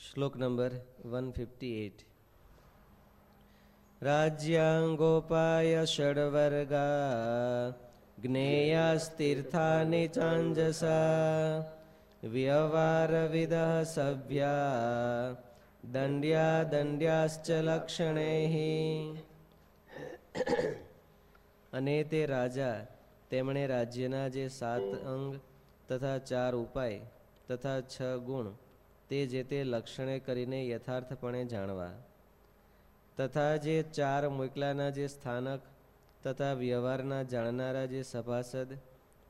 શ્લોક number one fifty eight રાજ્યાંગોપાય ષડવર્ગા જ્ઞેયાસ્તીર્થાની ચાંજસા વ્યવહારવિદ સભ્યા દંડ્યા દંડ્યાશ્ચ લક્ષણે અને તે રાજા તેમણે રાજ્યના જે સાત અંગ તથા ચાર ઉપાય તથા છ ગુણ તે જે તે લક્ષણે કરીને યથાર્થપણે જાણવા. તથા જે ચાર મોકલાના જે સ્થાનક, તથા વ્યવહારના જાણનારા જે સભાસદ,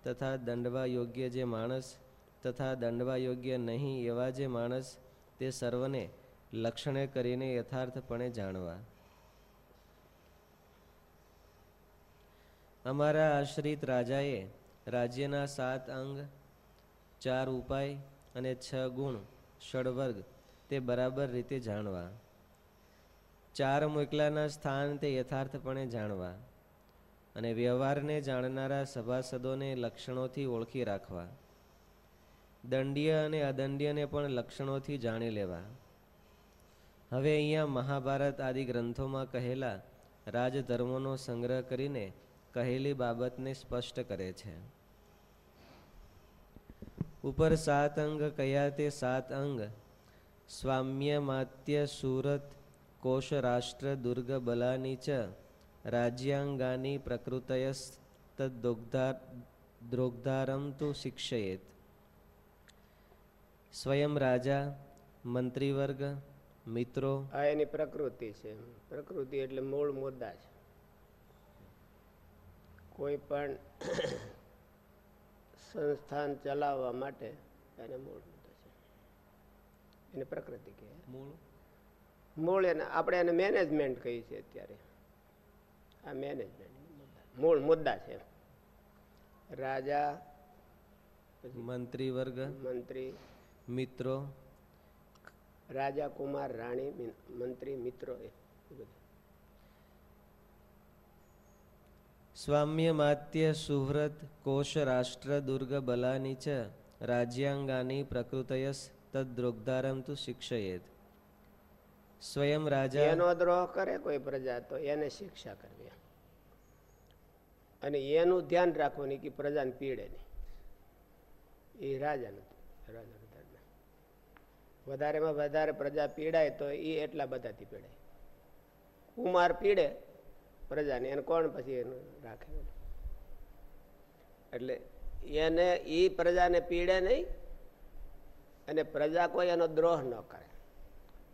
તથા દંડવા યોગ્ય જે માણસ, તથા દંડવા યોગ્ય નહીં એવા જે માણસ, તે સર્વને લક્ષણે કરીને યથાર્થપણે જાણવા. અમારા આશ્રિત રાજાએ રાજ્યના સાત અંગ, ચાર ઉપાય અને છ ગુણ ષડવર્ગ, તે બરાબર રીતે જાણવા. ચાર મોકલાના સ્થાન તે યથાર્થપણે જાણવા અને વ્યવહારને જાણનારા સભાસદોને લક્ષણોથી ઓળખી રાખવા. દંડીય અને અદંડીયને પણ લક્ષણોથી જાણી લેવા. હવે અહીંયા મહાભારત આદિ ગ્રંથોમાં કહેલા રાજધર્મોનો સંગ્રહ કરીને કહેલી બાબતને સ્પષ્ટ કરે છે. ઉપર સાત અંગ કયા તે સાત અંગ? સ્વામ્ય માત્ય સુરત કોશ રાષ્ટ્ર, દુર્ગ બલાની ચ, રાજ્યાંગાની પ્રકૃતયસ દ્રોગ્ધારમ તુ શિક્ષયેત. સ્વયં રાજા, મંત્રીવર્ગ, મિત્રો. આ એની પ્રકૃતિ છે. પ્રકૃતિ એટલે મૂળ મુદ્દા છે. કોઈ પણ સંસ્થાન ચલાવવા માટે એને મૂળ મુદ્દા છે. એને પ્રકૃતિ કહે. મૂળ? મૂળ એને આપણે એને મેનેજમેન્ટ કહીએ છીએ અત્યારે. આ મેનેજમેન્ટ મૂળ મુદ્દા છે. રાજા મંત્રી વર્ગ મંત્રી. મિત્રો? રાજા કુમાર રાણી મંત્રી મિત્રો એ બધું. સ્વામ્ય માત્ય સુહૃત કોશ રાષ્ટ્ર દુર્ગ બલાની ચ રાજ્યાંગાની પ્રકૃતયસ તદ્રોગધારમ તું શિક્ષયેત. સ્વયં રાજા એનો દ્રોહ કરે કોઈ પ્રજા તો એને શિક્ષા કરવી અને એનું ધ્યાન રાખવું કે પ્રજાને પીડે નહીં. એ રાજાનું ધર્મ વધારેમાં વધારે પ્રજા પીડાય તો એ એટલા બધાથી પીડાય. કુમાર પીડે પ્રજાને એને કોણ પછી એનું રાખે? એટલે એને એ પ્રજાને પીડે નહીં અને પ્રજા કોઈ એનો દ્રોહ ન કરે.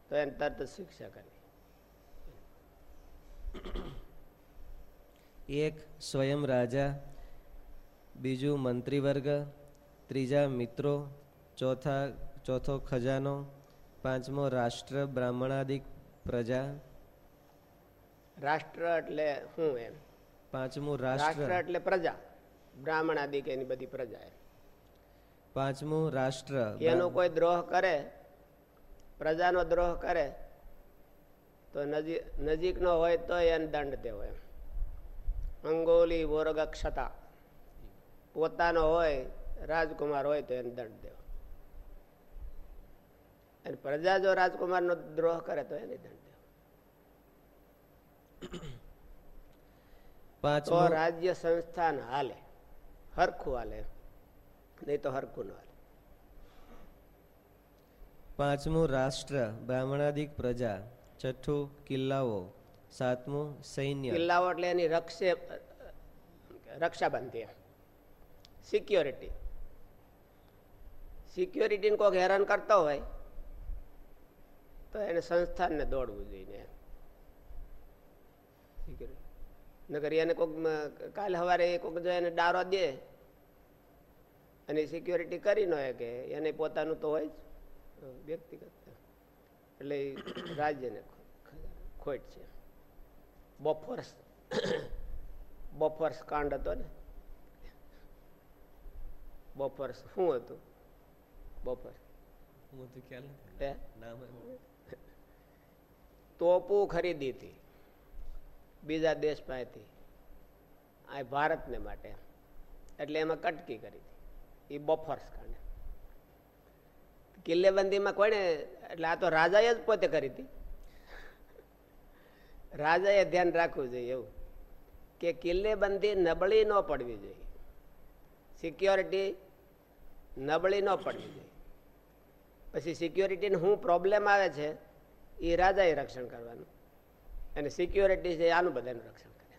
તો એને તરત શિક્ષા કરવી એક સ્વયં રાજા, બીજું મંત્રીવર્ગ, ત્રીજા મિત્રો, ચોથા, ચોથો ખજાનો, પાંચમો રાષ્ટ્ર બ્રાહ્મણાદિક પ્રજા રાષ્ટ્ર એટલે શું એમ? પાંચમું રાષ્ટ્ર. એટલે પ્રજા. બ્રાહ્મણ આદિ કે એની બધી પ્રજા એમ. પાંચમું રાષ્ટ્ર. એનો કોઈ દ્રોહ કરે પ્રજાનો દ્રોહ કરે તો નજીક નજીકનો હોય તો એને દંડ દેવો એમ. અંગોલી વોરગક્ષતા. પોતાનો હોય રાજકુમાર હોય તો એને દંડ દેવો. અને પ્રજા જો રાજકુમારનો દ્રોહ કરે તો એને દંડ પાંચમું. રાજ્ય સંસ્થાન હાલે. હરખું હાલે નહીં તો હરખું ન હાલે. પાંચમું રાષ્ટ્ર બ્રાહ્મણાદિક પ્રજા. છઠ્ઠું કિલ્લાઓ. સાતમું સૈન્ય. કિલ્લાઓ એટલે એની રક્ષે રક્ષાબંધી સિક્યોરિટી. સિક્યોરિટીને કોઈક હેરાન કરતો હોય તો એને સંસ્થાનને દોડવું જોઈએ નકર એને કોઈક કાલ સવારે કોઈક જો એને ડારો દે અને સિક્યોરિટી કરી ન કે એને પોતાનું તો હોય જ. વ્યક્તિગત. એટલે રાજ્યને ખોટ છે. બફોર્સ બફોર્સ કાંડ હતો ને. બફોર્સ શું હતું? બફર તોપું ખરીદી હતી. બીજા દેશ પાસેથી આ ભારતને માટે. એટલે એમાં કટકી કરી હતી. એ બફર્સ કારણે કિલ્લેબંધીમાં કોને એટલે આ તો રાજાએ જ પોતે કરી હતી. રાજાએ ધ્યાન રાખવું જોઈએ એવું. કે કિલ્લેબંધી નબળી ન પડવી જોઈએ. સિક્યોરિટી નબળી ન પડવી જોઈએ. પછી સિક્યોરિટીને શું પ્રોબ્લેમ આવે છે એ રાજાએ રક્ષણ કરવાનું. અને સિક્યોરિટી છે, આનું બધાનું રક્ષણ કરે.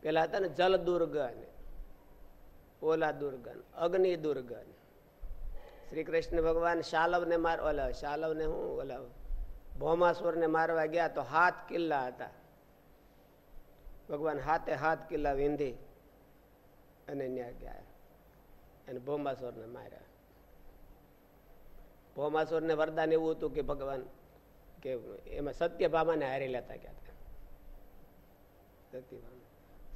પેલા હતા ને જલ દુર્ગ ને ઓલા દુર્ગન અગ્નિ દુર્ગન શ્રી કૃષ્ણ ભગવાન શાલવને માર, ઓલા શાલવને હું, ઓલા ભૌમાસુરને મારવા ગયા તો હાથ કિલ્લા હતા. ભગવાન હાથે હાથ કિલ્લા વિંધી અને ત્યાં ગયા. અને ભૌમાસુરને માર્યા. ભૌમાસુરને વરદાન એવું હતું કે ભગવાન કે એમાં સત્યભામાને હારી લેતા ગયા હતા. સત્યભામા.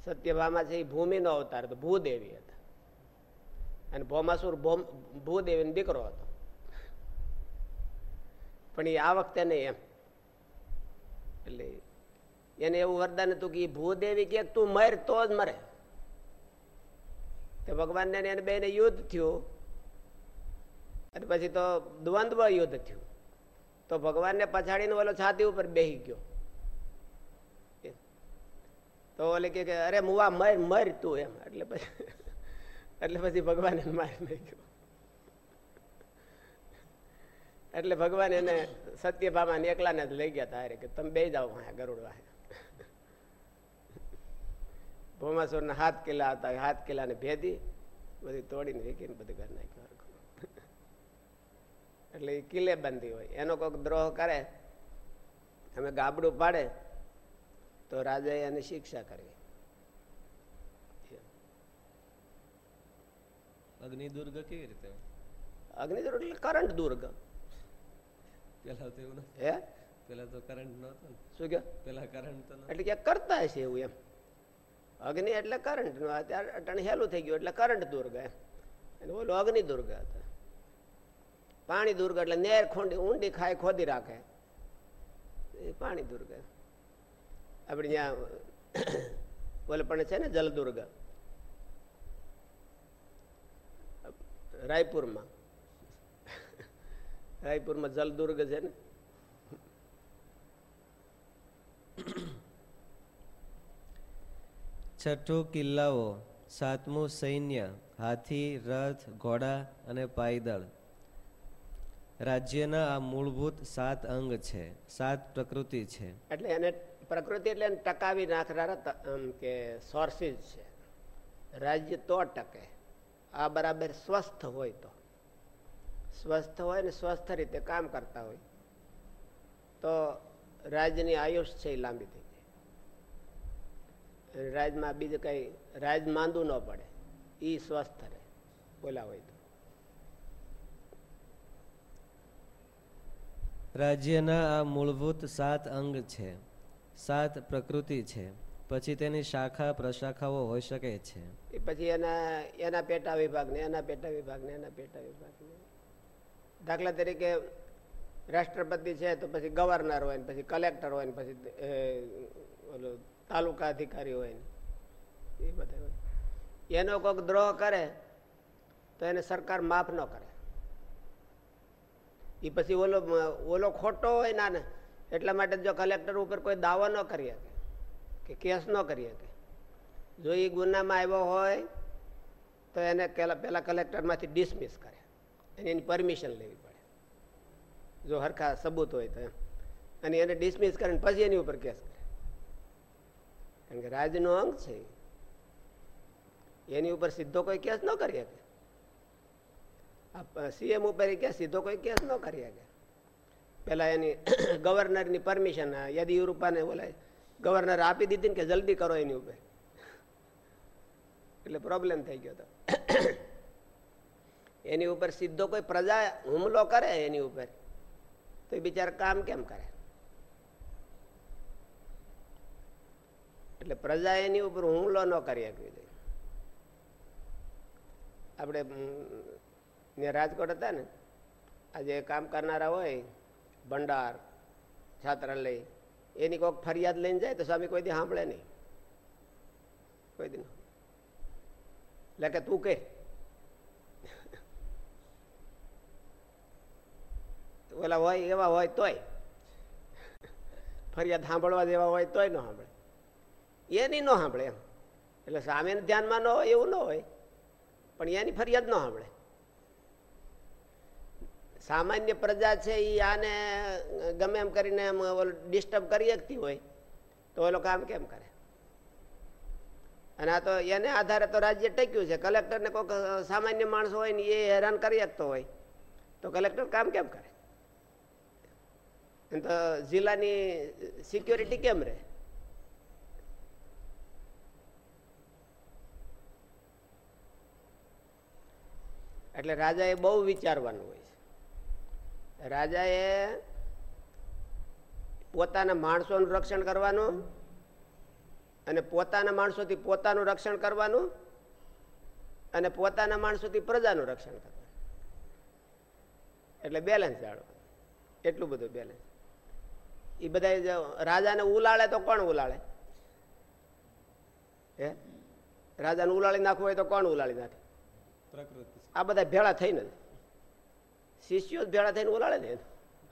સત્યભામા છે એ ભૂમિનો અવતાર હતો, ભૂદેવી હતા. અને ભોમાસુર ભૂદેવીનો દીકરો હતો. પણ એ આ વખતે નહીં એમ. એટલે એને એવું વરદાન હતું કે ભૂદેવી કે તું મર તો જ મરે. તો ભગવાનને એને બેને યુદ્ધ થયું. અને પછી તો દ્વંદ્વ યુદ્ધ થયું. તો ભગવાનને પછાડીને ઓલો છાતી ઉપર બેહી ગયો. તો ઓલે કે અરે મુવા, મર મર તું એમ. એટલે પછી એટલે પછી ભગવાન એને મારી નાખ્યો. એટલે ભગવાન એને સત્યભામાને એકલાને જ લઈ ગયા હતા કે, તમે બે જાઓ હા ગરુડવા ભોમાસુરના હાથ કિલ્લા હતા, હાથ કિલ્લાને ભેદી બધી તોડીને વીકીને બધું કરી નાખ્યું. એટલે એ કિલ્લે બંધી હોય. એનો કોઈક દ્રોહ કરે અમે ગાબડું પાડે તો રાજાએ એની શિક્ષા કરવી અગ્નિ દુર્ગ કેવી રીતે? અગ્નિદુર્ગ એટલે કરંટ દુર્ગ. પેલા તો એવું હે? પેલા તો કરંટ નતો શું કે પેલા કરંટ તો એટલે કે કરતા હશે એવું એમ. અગ્નિ એટલે કરંટનું અત્યારે અટાણે હેલું થઈ ગયું એટલે કરંટ દુર્ગ એમ. એટલે ઓલું અગ્નિ દુર્ગ હતા. પાણી દુર્ગ એટલે નેર ખોંડી, ઊંડી ખાય ખોદી રાખે. પાણી દુર્ગ આપણે ત્યાં પણ છે ને જલદુર્ગ, રાયપુરમાં. રાયપુરમાં જલદુર્ગ છે ને. છઠ્ઠો કિલ્લાઓ, સાતમું સૈન્ય, હાથી, રથ, ઘોડા અને પાયદળ. રાજ્યના આ મૂળભૂત સાત અંગ છે. સાત પ્રકૃતિ છે. એટલે એને પ્રકૃતિ એટલે ટકાવી નાખનારા કે સોર્સિસ છે. રાજ્ય તો ટકે. આ બરાબર સ્વસ્થ હોય તો. સ્વસ્થ હોય ને સ્વસ્થ રીતે કામ કરતા હોય. તો રાજ્યની આયુષ છે એ લાંબી થઈ જાય રાજમાં બીજું કઈ રાજ માંદું ન પડે. એ સ્વસ્થ રહે. બોલા હોય તો. રાજ્યના આ મૂળભૂત સાત અંગ છે. સાત પ્રકૃતિ છે. પછી તેની શાખા પ્રશાખાઓ હોઈ શકે છે. એ પછી એના એના પેટા વિભાગને, એના પેટા વિભાગને, એના પેટા વિભાગને. દાખલા તરીકે રાષ્ટ્રપતિ છે તો પછી ગવર્નર હોય ને પછી કલેક્ટર હોય ને પછી ઓલું તાલુકા અધિકારી હોય ને. એ બધા એનો કોઈક દ્રોહ કરે તો એને સરકાર માફ ન કરે. એ પછી ઓલો ઓલો ખોટો હોય ના ને એટલા માટે જો કલેક્ટર ઉપર કોઈ દાવો ન કરી શકે, કે કેસ ન કરી શકે. જો એ ગુનામાં આવ્યો હોય, તો એને પેલા કલેક્ટરમાંથી ડિસમિસ કરે. અને એની પરમિશન લેવી પડે. જો હરખા સબૂત હોય તો એમ. અને એને ડિસમિસ કરીને પછી એની ઉપર કેસ કરે. કારણ કે રાજનો અંગ છે એની ઉપર સીધો કોઈ કેસ ન કરી શકે. સીએમ ઉપર કે સીધો કોઈ કેસ ન કરી શકે. પેલા એની ગવર્નરની પરમિશન યદિયુરપ્પાને બોલાય ગવર્નર આપી દીધી ને કે જલ્દી કરો એની ઉપર. એટલે પ્રોબ્લેમ થઈ ગયો હતો એની ઉપર સીધો કોઈ પ્રજા હુમલો કરે એની ઉપર, તો એ બિચારા કામ કેમ કરે? એટલે પ્રજા એની ઉપર હુમલો ન કરી શકવી આપણે ને રાજકોટ હતા ને, આજે કામ કરનારા હોય, ભંડાર, છાત્રાલય, એની કોઈક ફરિયાદ લઈને જાય તો સ્વામી કોઈ દી સાંભળે નહીં. કોઈ દી એટલે કે તું કે. ઓલા હોય એવા હોય તોય. ફરિયાદ સાંભળવા જેવા હોય તોય ન સાંભળે. એની ન સાંભળે એમ. એટલે સામેને ધ્યાનમાં ન હોય એવું ન હોય. પણ એની ફરિયાદ ન સાંભળે. સામાન્ય પ્રજા છે એ આને ગમે એમ કરીને ડિસ્ટર્બ કરી શકતી હોય, તો એ લોકો આમ કેમ કરે? અને આ તો એને આધારે તો રાજ્ય ટક્યું છે. કલેક્ટરને કોઈક સામાન્ય માણસ હોય ને એ હેરાન કરી શકતો હોય, તો કલેક્ટર કામ કેમ કરે? એમ તો જિલ્લાની સિક્યોરિટી કેમ રહે? એટલે રાજાએ બહુ વિચારવાનું હોય. રાજાએ પોતાના માણસોનું રક્ષણ કરવાનું અને પોતાના માણસોથી પોતાનું રક્ષણ કરવાનું અને પોતાના માણસોથી પ્રજાનું રક્ષણ કરવાનું. એટલે બેલેન્સ જાળવવાનું એટલું બધું બેલેન્સ એ બધા રાજાને ઉલાળે તો કોણ ઉલાળે? હે? રાજાને ઉલાળી નાખવું હોય તો કોણ ઉલાળી નાખે? આ બધા ભેળા થઈને જ. શિષ્યો જ ભેળા થઈને ઉલાળે ને.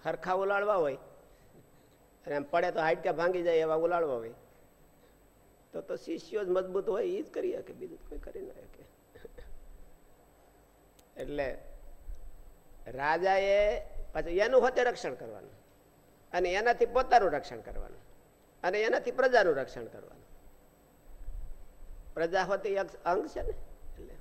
હરખા ઉલાળવા હોય. અને એમ પડે તો હાડકા ભાંગી જાય એવા ઉલાળવા હોય. તો તો શિષ્યો જ મજબૂત હોય એ જ કરી શકે, બીજું કોઈ કરી ના શકે. એટલે રાજાએ પછી એનું હોતે રક્ષણ કરવાનું. અને એનાથી પોતાનું રક્ષણ કરવાનું. અને એનાથી પ્રજાનું રક્ષણ કરવાનું. પ્રજા હોતી અંગ છે ને એટલે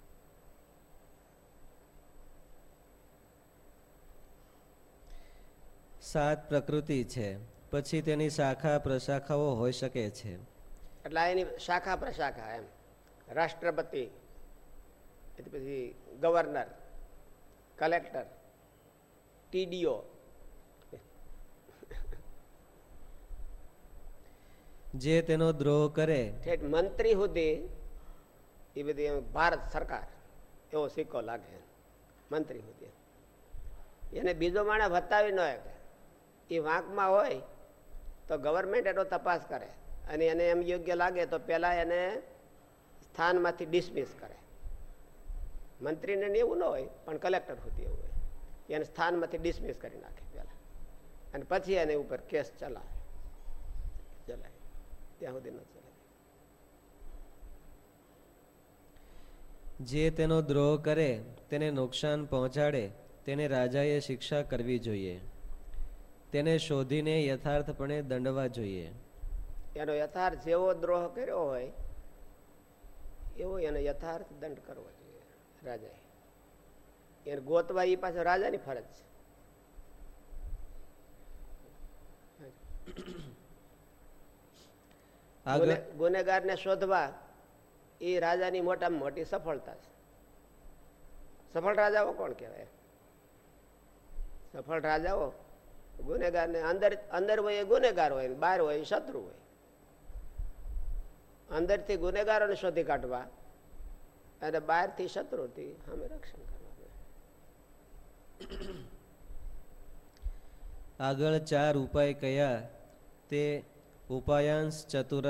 સાત પ્રકૃતિ છે પછી તેની શાખા પ્રશાખાઓ હોઈ શકે છે. એટલે એની શાખા પ્રશાખા એમ. રાષ્ટ્રપતિ પછી ગવર્નર કલેક્ટર ટીડીઓ. જે તેનો દ્રોહ કરે. ઠેઠ મંત્રી સુધી એ બધી ભારત સરકાર એવો સિક્કો લાગે મંત્રી સુધી. એને બીજો માણસ બતાવી ન શકે. એ વાંકમાં હોય, તો ગવર્મેન્ટ એનો તપાસ કરે. અને એને એમ યોગ્ય લાગે તો પહેલાં એને સ્થાનમાંથી ડિસમિસ કરે. મંત્રીને એવું ન હોય, પણ કલેક્ટર સુધી એવું હોય. એને સ્થાનમાંથી ડિસમિસ કરી નાખે પહેલાં. અને પછી એને ઉપર કેસ ચલાવે. ચલાવે. ત્યાં સુધી ન ચલાવે. જે તેનો દ્રોહ કરે, તેને નુકસાન પહોંચાડે, તેને રાજાએ શિક્ષા કરવી જોઈએ. તેને શોધીને યથાર્થપણે દંડવા જોઈએ. એનો યથાર્થ જેવો દ્રોહ કર્યો હોય એવો એનો યથાર્થ દંડ કરવો જોઈએ રાજાએ. એને ગોતવા એ પાછો રાજાની ફરજ છે. ગુનેગારને શોધવા એ રાજાની મોટામાં મોટી સફળતા છે. સફળ રાજાઓ કોણ કહેવાય? સફળ રાજાઓ ગુનેગારને અંદર અંદર હોય એ ગુનેગાર હોય, બહાર હોય શત્રુ હોય. અંદરથી ગુનેગારોને શોધી કાઢવા અને બહારથી શત્રુથી અમે રક્ષણ આગળ ચાર ઉપાય કયા? તે ઉપાયાંશ ચતુર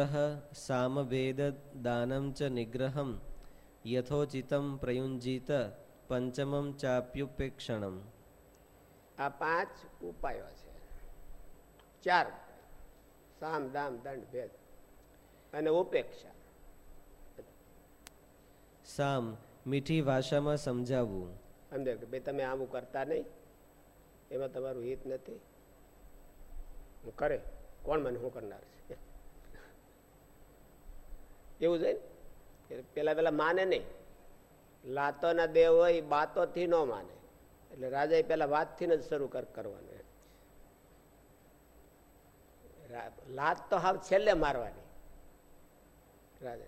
સામભેદ દાનમ ચ નિગ્રહમ યથોચિતમ પ્રયુંજીત પંચમમ ચાપ્યુપેક્ષણમ. આ પાંચ ઉપાયો છે. ચાર સામ દામ દંડ ભેદ અને ઉપેક્ષા. સામ મીઠી ભાષામાં સમજાવવું. સમજો કે ભાઈ તમે આવું કરતા નહીં. એમાં તમારું હિત નથી. હું કરે? કોણ મને શું કરનાર છે? એવું છે ને? કે પેલા પેલા માને નહીં. લાતોના દેવ હોય બાતોથી ન માને. એટલે રાજાએ પેલા વાતથી જ શરૂ કર- કરવાનું. લાત તો હાવ છેલ્લે મારવાની. રાજા,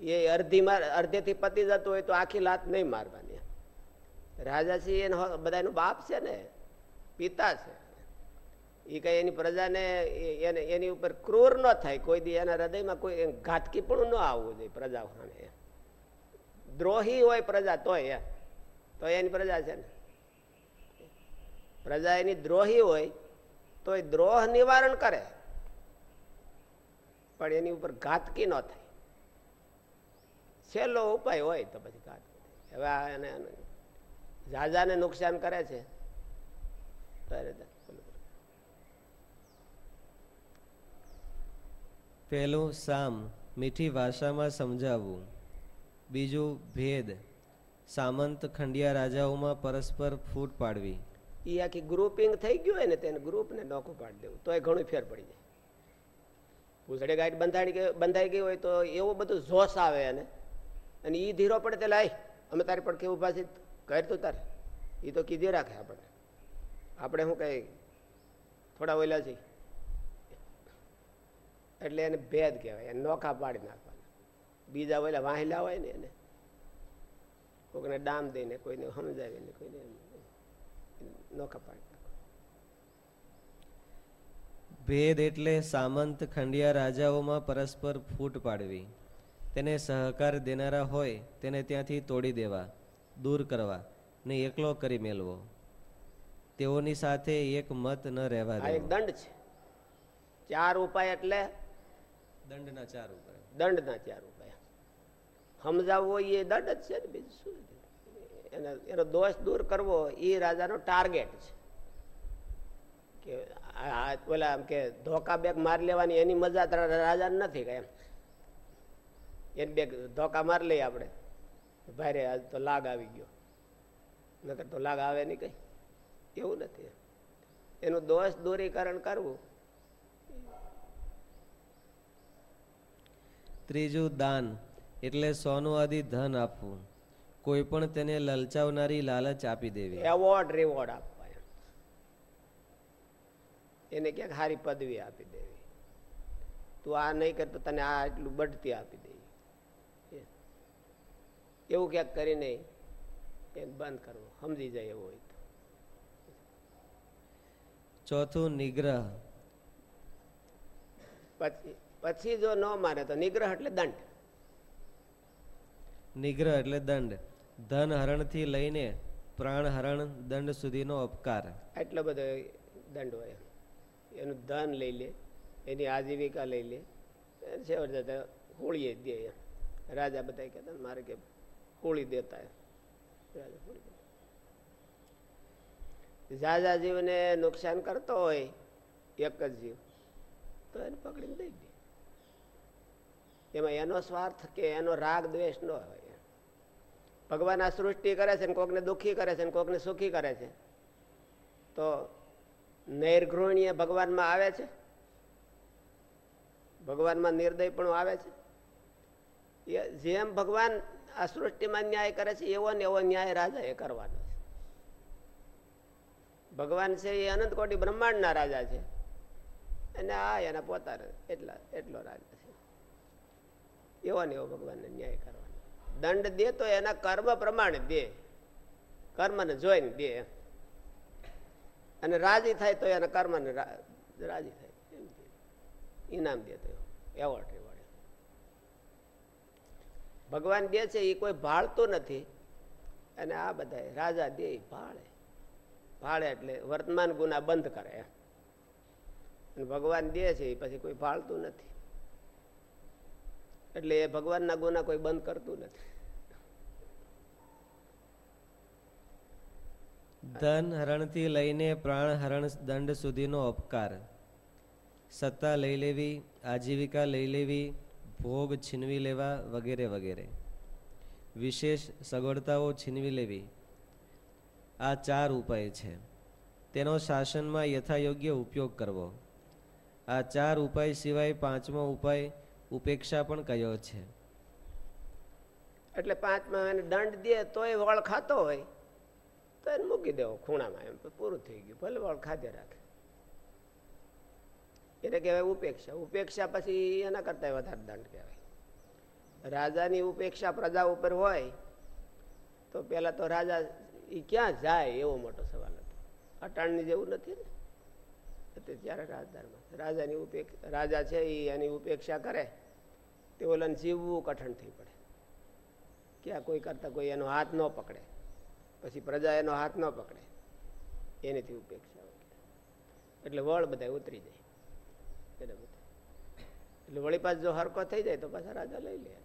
એ અડધી માર અડધેથી પતી જતું હોય તો આખી લાત નહીં મારવાની. રાજા છે એનો બધાનો બાપ છે ને, પિતા છે. એ કઈ એની પ્રજાને એને એની ઉપર ક્રૂર ન થાય. કોઈ દી એના હૃદયમાં કોઈ ઘાતકી પણ ન આવવું જોઈએ પ્રજા સામે દ્રોહી હોય પ્રજા તોય તો એની પ્રજા છે ને પ્રજા એની દ્રોહી હોય, તો એ દ્રોહ નિવારણ કરે. પણ એની ઉપર ઘાતકી ન થાય. છેલ્લો ઉપાય હોય તો પછી હવે એને ઝાઝાને નુકસાન કરે છે. પહેલું સામ મીઠી ભાષામાં સમજાવવું. બીજું ભેદ. સામંત ખંડિયા રાજાઓમાં પરસ્પર ફૂટ પાડવી. એ આખી ગ્રુપિંગ થઈ ગયું હોય ને તેને ગ્રુપને નોખું પાડી દેવું. એ ઘણું ફેર પડી જાય. પૂછડે ગાઈડ બંધાઈ ગઈ બંધાઈ ગઈ હોય તો એવો બધું જોશ આવે એને. અને એ ધીરો પડે તે લાય અમે તારી પડખે ઊભા છે કરતું તારે. એ તો કીધી રાખે આપણે. આપણે શું કઈ થોડા ઓલા છીએ. એટલે એને ભેદ કહેવાય. એને નોખા પાડી નાખવાના. બીજા ઓલા વાહેલા હોય ને એને. કોઈને ડામ દઈને, કોઈને સમજાવીને, કોઈને ભેદ એટલે સામંત ખંડિયા રાજાઓમાં પરસ્પર ફૂટ પાડવી. તેને સહકાર દેનારા હોય તેને ત્યાંથી તોડી દેવા દૂર કરવા ને એકલો કરી મેળવો તેઓની સાથે એક મત ન રહેવા આ એક દંડ છે. ચાર ઉપાય એટલે દંડના ચાર ઉપાય. દંડના ચાર ઉપાય. સમજાવવો એ દંડ જ છે ને બીજું શું? એનો એનો દોષ દૂર કરવો એ રાજાનો ટાર્ગેટ છે. કે આ- ઓલા કે ધોકા બેગ મારી લેવાની એની મજા રાજા રાજાને નથી કે એમ. એને બેગ ધોકા મારી લઈએ આપણે. ભારે આજ તો લાગ આવી ગયો. નકર તો લાગ આવે નહીં કઈ. એવું નથી. એનું દોષ દૂરીકરણ કરવું. ત્રીજું દાન, એટલે સોનું આદિ ધન આપવું. કોઈ પણ તેને લલચાવનારી લાલચ આપી દેવી. એવોર્ડ રિવોર્ડ આપવા. એને ક્યાંક સારી પદવી આપી દેવી. તું આ નહીં કરતો તને આ એટલું બઢતી આપી દેવી. એવું ક્યાંક કરીને એને બંધ કરવું. સમજી જાય એવું હોય તો. ચોથું નિગ્રહ. પછી પછી જો ન મારે તો નિગ્રહ એટલે દંડ. નિગ્રહ એટલે દંડ. ધન હરણથી લઈને પ્રાણ હરણ દંડ સુધીનો અપકાર. એટલો બધો દંડ હોય. એનું ધન લઈ લે, એની આજીવિકા લઈ લે. છેવટે જતા હોળીએ દે. રાજા બધા કહેતા, મારે કે હોળી દેતા રાજા હોળી જાજા જીવને નુકસાન કરતો હોય, એક જ જીવ, તો એને પકડીને દઈ દે. એમાં એનો સ્વાર્થ કે એનો રાગ દ્વેષ ન હોય. ભગવાન આ સૃષ્ટિ કરે છે કોકને દુઃખી કરે છે ને કોકને સુખી કરે છે. તો નૈર્ગૃહણીય ભગવાનમાં આવે છે? ભગવાનમાં નિર્દય પણ આવે છે? એ જેમ ભગવાન આ સૃષ્ટિમાં ન્યાય કરે છે, એવો ને એવો ન્યાય રાજા એ કરવાનો છે. ભગવાન છે એ અનંત કોટી બ્રહ્માંડના રાજા છે. અને આ એના પોતાના એટલા, એટલો રાજા છે. એવો ને એવો ભગવાનને ન્યાય કરવાનો. દંડ દે તો એના કર્મ પ્રમાણે દે. કર્મને જોઈને દે. અને રાજી થાય તો એના કર્મને રાજી થાય. ઇનામ દે તો. Award reward. ભગવાન દે છે એ કોઈ ભાળતું નથી. અને આ બધા રાજા દે ભાળે. ભાળે એટલે વર્તમાન ગુના બંધ કરે. ભગવાન દે છે એ પછી કોઈ ભાળતું નથી. એટલે એ ભગવાનના ગુના કોઈ બંધ કરતું નથી. ધન હરણથી લઈને પ્રાણ હરણ દંડ સુધીનો અપકાર. સત્તા લઈ લેવી, આજીવિકા લઈ લેવી, ભોગ છીનવી લેવા વગેરે વગેરે. વિશેષ સગવડતાઓ છીનવી લેવી. આ ચાર ઉપાય છે. તેનો શાસનમાં યથાયોગ્ય ઉપયોગ કરવો. આ ચાર ઉપાય સિવાય પાંચમો ઉપાય ઉપેક્ષા પણ કયો છે. એટલે પાંચમાં એને દંડ દે તોય વળ ખાતો હોય, તો એને મૂકી દેવો ખૂણામાં એમ પૂરું થઈ ગયું, ભલે વળ ખાધે રાખે. એને કહેવાય ઉપેક્ષા. ઉપેક્ષા પછી એના કરતા વધારે દંડ કહેવાય. રાજાની ઉપેક્ષા પ્રજા ઉપર હોય, તો પેલા તો રાજા એ ક્યાં જાય એવો મોટો સવાલ હતો. અટાણની જેવું નથી ને? ત્યારે રાજદારમાં રાજાની ઉપેક્ષા, રાજા છે એ એની ઉપેક્ષા કરે. તે ઓલાને જીવવું કઠણ થઈ પડે. ક્યાં કોઈ કરતા કોઈ એનો હાથ ન પકડે. પછી પ્રજા એનો હાથ ન પકડે. એનીથી ઉપેક્ષા એટલે વળ બધા ઉતરી જાય. એટલે બધા એટલે વળી પાછ જો હરકો થઈ જાય તો પાછા રાજા લઈ લે.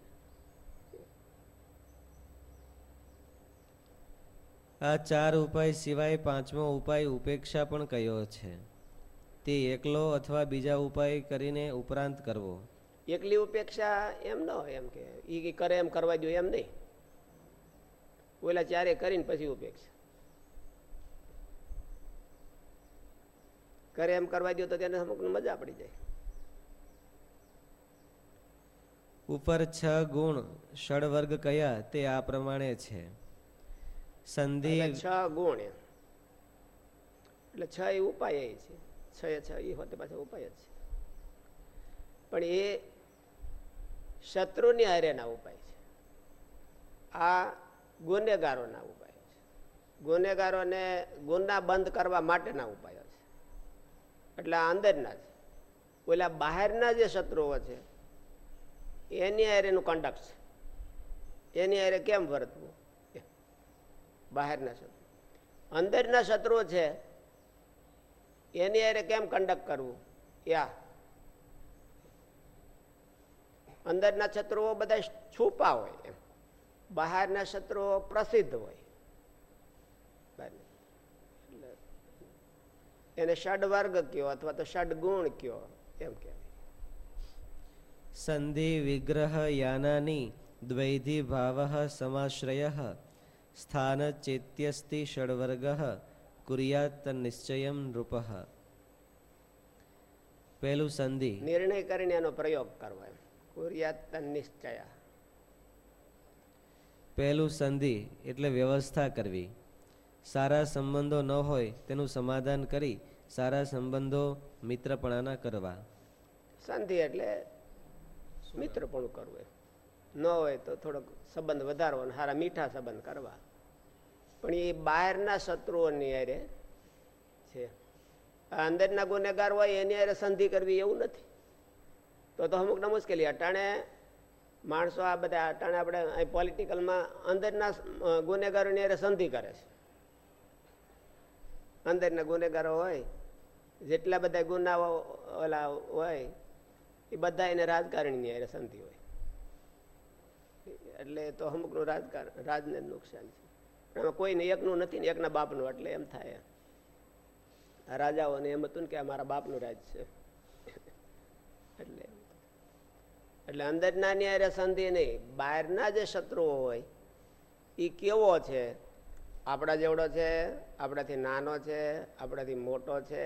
આ ચાર ઉપાય સિવાય પાંચમો ઉપાય ઉપેક્ષા પણ કયો છે? તે એકલો અથવા બીજા ઉપાય કરીને ઉપરાંત કરવો. એકલી ઉપેક્ષા એમ ન હોય એમ કે એ કરે એમ કરવા જોઈએ એમ નહીં. ઓલા ચારે કરીને પછી ઉપેક્ષા. કરે એમ કરવા દો તો તેને અમુક મજા પડી જાય. ઉપર છ ગુણ ષડવર્ગ કયા તે આ પ્રમાણે છે. સંધિ છ ગુણ એટલે છ એ ઉપાય એ છે. છ છ એ હોતે પાછા ઉપાય જ છે. પણ એ શત્રુની હારેના ઉપાય છે. આ ગુનેગારોના ઉપાય છે. ગુનેગારોને ગુના બંધ કરવા માટેના ઉપાયો છે. એટલે અંદરના છે ઓલા બહારના જે શત્રુઓ છે, એની હારેનું કંડક્ટ છે. એની હારે કેમ વર્તવું? બહારના શત્રુ અંદરના શત્રુઓ છે એની અરે કેમ કંડક્ટ કરવું? યા. અંદરના શત્રુઓ બધા છુપા હોય એમ. બહારના શત્રુઓ પ્રસિદ્ધ હોય. એને ષડવર્ગ કયો અથવા તો ષડગુણ કયો એમ કહેવાય સંધિ વિગ્રહ યાનાની દ્વૈધિ ભાવ સમાશ્રય. સ્થાન ચેત્યસ્તિ ષડવર્ગ. કુર્યાત નિશ્ચયમ નૃપ પહેલું સંધિ નિર્ણય કરીને એનો પ્રયોગ કરવો એમ કુર્યાત નિશ્ચય પહેલું સંધિ એટલે વ્યવસ્થા કરવી સારા સંબંધો ન હોય તેનું સમાધાન કરી સારા સંબંધો મિત્રપણાના કરવા સંધિ એટલે મિત્રપણું કરવું ન હોય તો થોડોક સંબંધ વધારવો સારા મીઠા સંબંધ કરવા પણ એ બહારના શત્રુઓની અરે છે. અંદરના ગુનેગાર હોય એની અરે સંધિ કરવી એવું નથી. તો તો અમુકને મુશ્કેલી. અટાણે માણસો આ બધા, અટાણે આપણે પોલિટિકલમાં અંદરના ગુનેગારોની અરે સંધિ કરે છે. અંદરના ગુનેગારો હોય, જેટલા બધા ગુનાઓ ઓલા હોય, એ બધા એને રાજકારણીની અરે સંધિ હોય. એટલે તો અમુકનું રાજકારણ રાજને નુકસાન છે. એમાં કોઈને એકનું નથી ને એકના બાપનું, એટલે એમ થાય. રાજાઓને એમ હતું ને કે મારા બાપનું રાજ છે. એટલે એટલે અંદરના ની હારે સંધિ નહીં. બહારના જે શત્રુઓ હોય એ કેવો છે? આપણા જેવડો છે, આપણાથી નાનો છે, આપણાથી મોટો છે,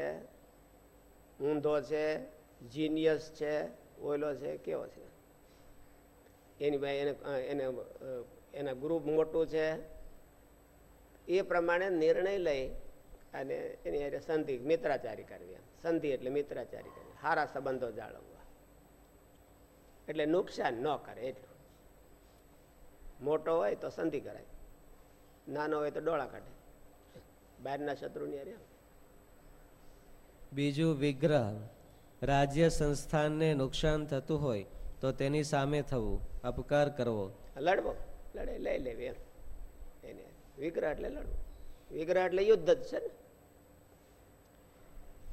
ઊંધો છે જીનિયસ છે, ઓયલો છે, કેવો છે? એની ભાઈ એને એને, એના ગ્રુપ મોટું છે એ પ્રમાણે નિર્ણય લઈ અને એની અરે સંધિ મિત્રાચારી કરવી સંધિ એટલે મિત્રાચારી કરવી. સારા સંબંધો જાળવવા. એટલે નુકસાન ન કરે એટલું. મોટો હોય તો સંધિ કરાય. નાનો હોય તો ડોળા કાઢે. બહારના શત્રુની અરે બીજું વિગ્રહ. રાજ્ય સંસ્થાનને નુકસાન થતું હોય તો તેની સામે થવું અપકાર કરવો. લડવો. લડે લઈ લેવી એમ. વિગ્રહ એટલે લડવું વિગ્રહ એટલે યુદ્ધ જ છે ને.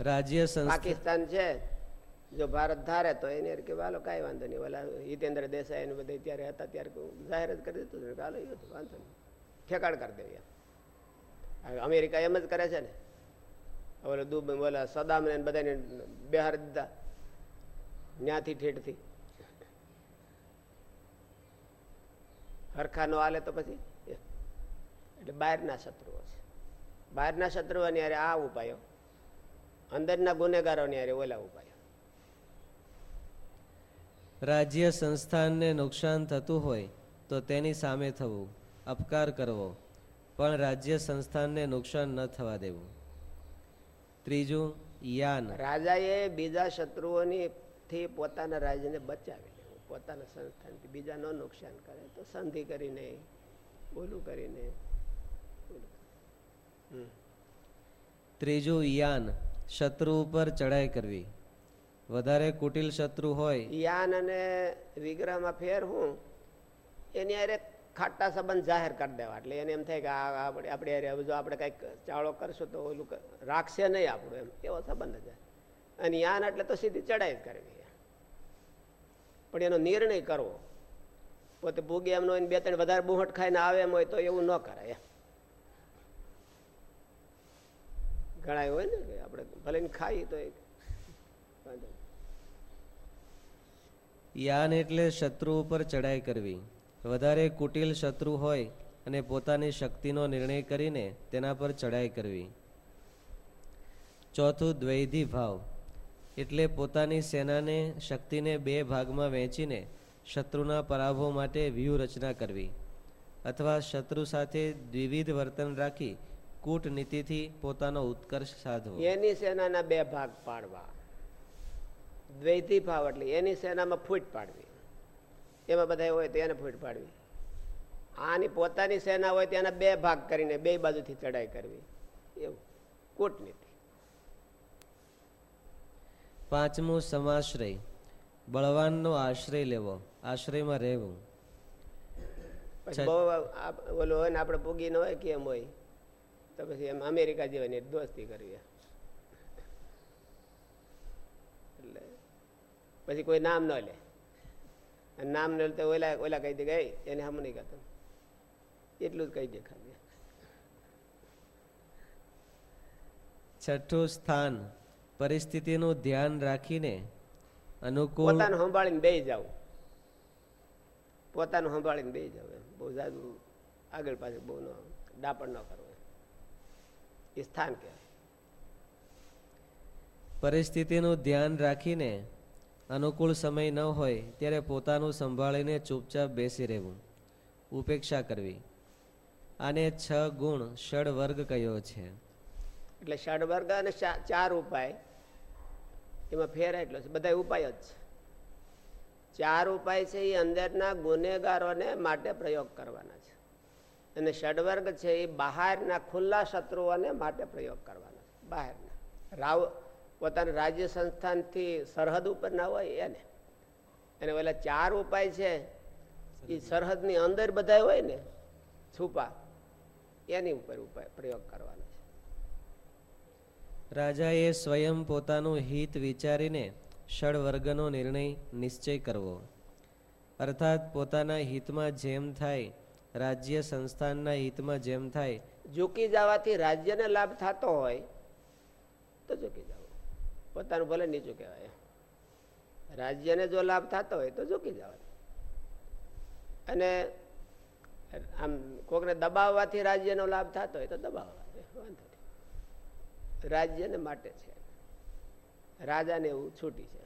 રાજ્ય પાકિસ્તાન છે. જો ભારત ધારે તો એને કે વાલો કાંઈ વાંધો નહીં. ઓલા હિતેન્દ્ર દેસાઈ ને બધા ત્યારે હતા ત્યારે જાહેર જ કરી દીધું કે હાલો યુદ્ધ વાંધો નહીં. ઠેકાણ કરી દેવી અમેરિકા એમ જ કરે છે ને. ઓલો દુબ ઓલા સદામ ને બધાને બિહાર દીધા. ન્યાથી ઠેઠથી. હરખા નો હાલે તો પછી. એટલે બહારના શત્રુઓ છે. બહારના શત્રુઓની હારે આ ઉપાયો. અંદરના ગુનેગારોની હારે ઓલા ઉપાયો. રાજ્ય સંસ્થાનને નુકસાન થતું હોય તો તેની સામે થવું અપકાર કરવો પણ રાજ્ય સંસ્થાનને નુકસાન ન થવા દેવું. ત્રીજું યાન. રાજાએ બીજા શત્રુઓની થી પોતાના રાજ્યને બચાવી લેવું. પોતાના સંસ્થાનથી બીજા નો નુકસાન કરે તો સંધિ કરીને બોલું કરીને. ત્રીજું યાન, શત્રુ ઉપર ચડાઈ કરવી. વધારે કુટિલ શત્રુ હોય. યાન અને વિગ્રહમાં ફેર હું, એની હારે ખાટા સંબંધ જાહેર કરી દેવા. એટલે એને એમ થાય કે આ આપણે આપણે હવે જો આપણે કંઈક ચાળો કરશું તો ઓલું રાખશે નહીં આપણું એમ. એવો સંબંધ જાય અને યાન એટલે તો સીધી ચડાઈ કરવી. પણ એનો નિર્ણય કરવો. પોતે ભૂગે એમનો બે ત્રણ વધારે બુહટ ખાઈને આવે એમ હોય તો એવું ન કરાય એમ. ઘણા હોય ને આપણે ભલે ખાઈએ તો યાન એટલે શત્રુ ઉપર ચડાઈ કરવી. વધારે કુટિલ શત્રુ હોય અને પોતાની શક્તિનો નિર્ણય કરીને તેના પર ચડાઈ કરવી. ચોથું દ્વૈધી ભાવ. એટલે પોતાની સેનાને શક્તિને બે ભાગમાં વહેંચીને શત્રુના પરાભવ માટે વ્યૂહરચના કરવી. અથવા શત્રુ સાથે દ્વિવિધ વર્તન રાખી કૂટનીતિથી પોતાનો ઉત્કર્ષ સાધવો. એની સેનાના બે ભાગ પાડવા. દ્વૈતી ભાવ એટલે એની સેનામાં ફૂટ પાડવી. એમાં બધા હોય તો એને ફૂટ પાડવી. આની પોતાની સેના હોય તો એના બે ભાગ કરીને બે બાજુથી ચડાઈ કરવી. એવું. કૂટનીતિ. પાંચમું સમાશ્રય. બળવાનનો આશ્રય લેવો. આશ્રયમાં રહેવું. ઓલું હોય ને આપણે પૂગી ન હોય કેમ હોય. તો પછી એમ અમેરિકા જેવાની દોસ્તી કરવી એટલે પછી કોઈ નામ ન લે. અને નામ ન લે તો ઓલા ઓલા કહી દે ગઈ એને હમ નહીં કહેતો. એટલું જ કહી દે ખાલી. છઠ્ઠું સ્થાન પરિસ્થિતિનું ધ્યાન રાખીને અનુકૂળ પોતાનું સંભાળીને બે જાવ પોતાનું સંભાળીને બે જાવ બહુ જાદુ આગળ પાછળ બહુ ન ડાપણ ન કરવું. એ સ્થાન કહેવાય પરિસ્થિતિનું ધ્યાન રાખીને અનુકૂળ સમય ન હોય ત્યારે પોતાનું સંભાળીને ચૂપચાપ બેસી રહેવું ઉપેક્ષા કરવી. આને છ ગુણ ષડ વર્ગ કયો છે? એટલે ષડવર્ગ અને ચાર ઉપાય. એમાં ફેર એટલો છે. બધા ઉપાય જ છે. ચાર ઉપાય છે એ અંદરના ગુનેગારોને માટે પ્રયોગ કરવાના છે. અને ષડવર્ગ છે એ બહારના ખુલ્લા શત્રુઓને માટે પ્રયોગ કરવાના બહારના. રાવ પોતાના રાજ્ય સંસ્થાનથી સરહદ ઉપર ના હોય એને. અને ઓલા ચાર ઉપાય છે એ સરહદની અંદર બધા હોય ને, છુપા, એની ઉપર ઉપાય પ્રયોગ કરવાનો છે. રાજાએ સ્વયં પોતાનું હિત વિચારીને ષડવર્ગનો નિર્ણય નિશ્ચય કરવો. અર્થાત પોતાના હિતમાં જેમ થાય રાજ્ય સંસ્થાનના હિતમાં જેમ થાય. ઝૂકી જવાથી રાજ્યને લાભ થતો હોય તો ઝૂકી જવું. પોતાનું ભલે નીચું કહેવાય. રાજ્યને જો લાભ થતો હોય તો ઝૂકી જવાનું અને આમ કોકને દબાવવાથી રાજ્યનો લાભ થતો હોય તો દબાવવા વાંધો નહીં. રાજ્યને માટે છે. રાજાને એવું છૂટી છે.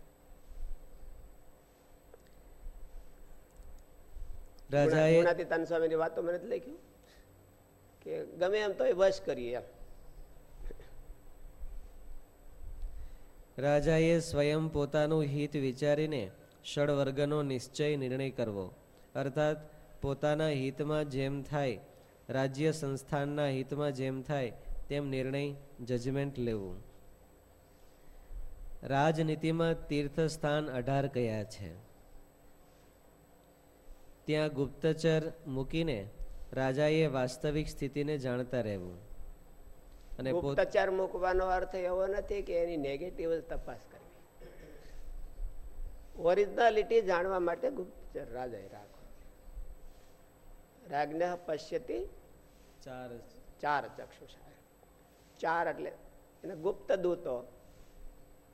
રાજાએ ગુણાતીતાન સ્વામીની વાતો મને લખ્યું કે ગમે એમ તોય વશ કરીએ એમ. રાજાએ સ્વયં પોતાનું હિત વિચારીને ષડવર્ગનો નિશ્ચય નિર્ણય કરવો. અર્થાત પોતાના હિતમાં જેમ થાય રાજ્ય સંસ્થાનના હિતમાં જેમ થાય તેમ નિર્ણય જજમેન્ટ લેવું. રાજનીતિમાં તીર્થસ્થાન અઢાર કયા છે. ત્યાં ગુપ્તચર મૂકીને રાજાએ વાસ્તવિક સ્થિતિને જાણતા રહેવું. અને પોત- ગુપ્તચર મૂકવાનો અર્થ એવો નથી કે એની નેગેટિવ તપાસ કરવી. ઓરિજિનાલિટી જાણવા માટે ગુપ્તચર રાજાએ રાખો રાજ્ઞ પશ્યતી ચાર ચાર ચક્ષુષા ચાર એટલે એને ગુપ્ત દૂતો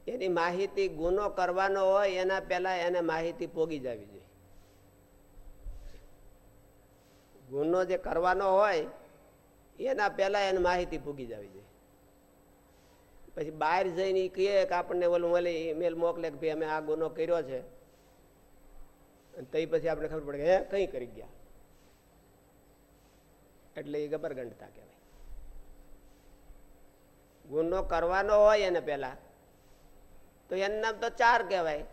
એની માહિતી ગુનો કરવાનો હોય એના પહેલા એને માહિતી પોગી જવી જોઈએ ગુનો જે કરવાનો હોય, એના પહેલા એને માહિતી પૂગી જવી જોઈએ. પછી બહાર જઈને એ કહીએ કે આપણને ઓલું મળે ઈમેલ મોકલે કે ભાઈ અમે આ ગુનો કર્યો છે. અને તઈ પછી આપણે ખબર પડે કે હે, કંઈ કરી ગયા. એટલે એ ગબરગંડતા કહેવાય. ગુનો કરવાનો હોય એને પહેલા, તો એનું નામ તો ચાર કહેવાય.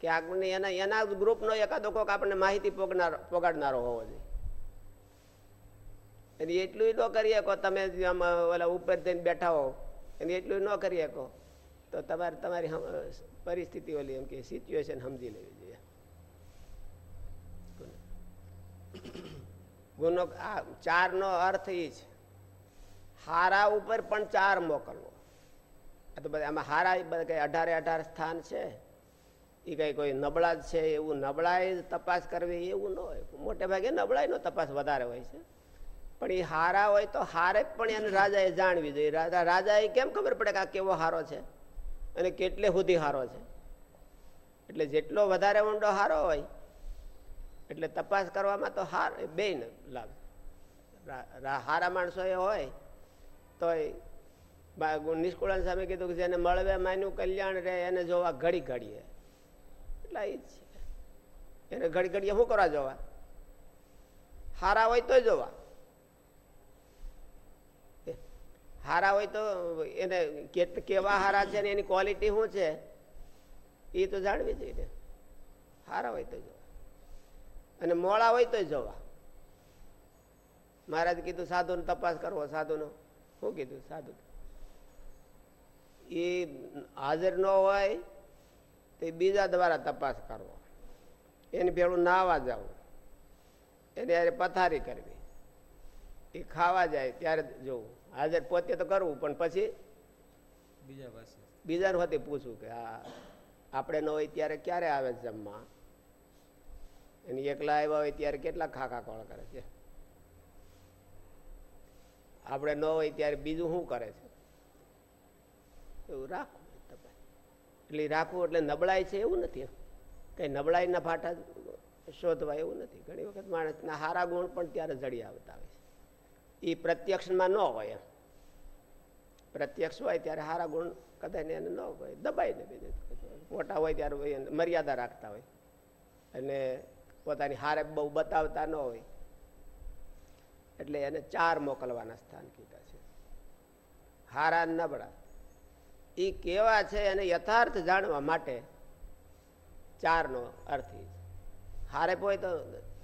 કે આપણને એના એના ગ્રુપનો એકાદો કોક આપણને માહિતી પોગનાર, પોગાડનારો હોવો જોઈએ. એની એટલું ન કરીએ કહો તમે આમ, ઓલા ઉપર જઈને બેઠા હો. એની એટલું ન કરી શકો. તો તમારે, તમારી પરિસ્થિતિ ઓલી એમ કે સિચ્યુએશન સમજી લેવી જોઈએ. ગુનો, આ ચારનો અર્થ એ છે. હારા ઉપર પણ ચાર મોકલવો. આ તો બધા, આમાં હારા એ બધા કઈ અઢારે અઢાર સ્થાન છે. એ કઈ કોઈ નબળા જ છે, એવું નબળાઈ તપાસ કરવી એવું ન હોય. મોટે ભાગે નબળાઈનો તપાસ વધારે હોય છે. પણ એ હારા હોય તો હારે પણ એને રાજાએ જાણવી જોઈએ. રાજા, રાજાએ કેમ ખબર પડે કે આ કેવો હારો છે? અને કેટલે સુધી હારો છે? એટલે જેટલો વધારે ઊંડો હારો હોય, એટલે તપાસ કરવામાં તો હાર બે ને લાભ હારા માણસો એ હોય તો નિષ્કુળન સામે કીધું કે જેને મળવે માન્યું કલ્યાણ રહે, એને જોવા ઘડી ઘડીએ. એટલે એ છે. એને ઘડી ઘડીએ શું કરવા જોવા? હારા હોય તોય જોવા. હારા હોય તો એને કેવા હારા છે ને એની ક્વોલિટી શું છે? એ તો જાણવી જોઈએ હારા હોય તો જોવા. અને મોળા હોય તો જોવા. મહારાજ કીધું, સાધુનો તપાસ કરવો, સાધુનો. શું કીધું? સાધુ. એ હાજર ન હોય તો બીજા દ્વારા તપાસ કરવો. એની ભેળું નાવા જવું. એની યારે પથારી કરવી. એ ખાવા જાય ત્યારે જોવું હાજર પોતે તો કરવું પણ પછી બીજા પાસે. બીજાને હોતે પૂછવું કે આ આપણે ન હોય ત્યારે ક્યારે આવે છે જમવા? એની એકલા આવ્યા હોય ત્યારે કેટલા ખાખા કોળ કરે છે? આપણે ન હોય ત્યારે બીજું શું કરે છે? એવું તપાસ એટલે રાખવું એટલે નબળાઈ છે એવું નથી. કઈ નબળાઈના ફાટા શોધવા એવું નથી. ઘણી વખત માણસના હારા ગુણ પણ ત્યારે જડી આવતા હોય છે. એ પ્રત્યક્ષમાં ન હોય એમ. પ્રત્યક્ષ હોય ત્યારે હારા ગુણ કદાચ એને ન હોય. દબાઈ ને બીજું મોટા હોય ત્યારે મર્યાદા રાખતા હોય. અને પોતાની હારે બહુ બતાવતા ન હોય. એટલે એને ચાર મોકલવાના સ્થાન કીધા છે. હારા નબળા. એ કેવા છે એને યથાર્થ જાણવા માટે ચારનો અર્થ હારે હોય તો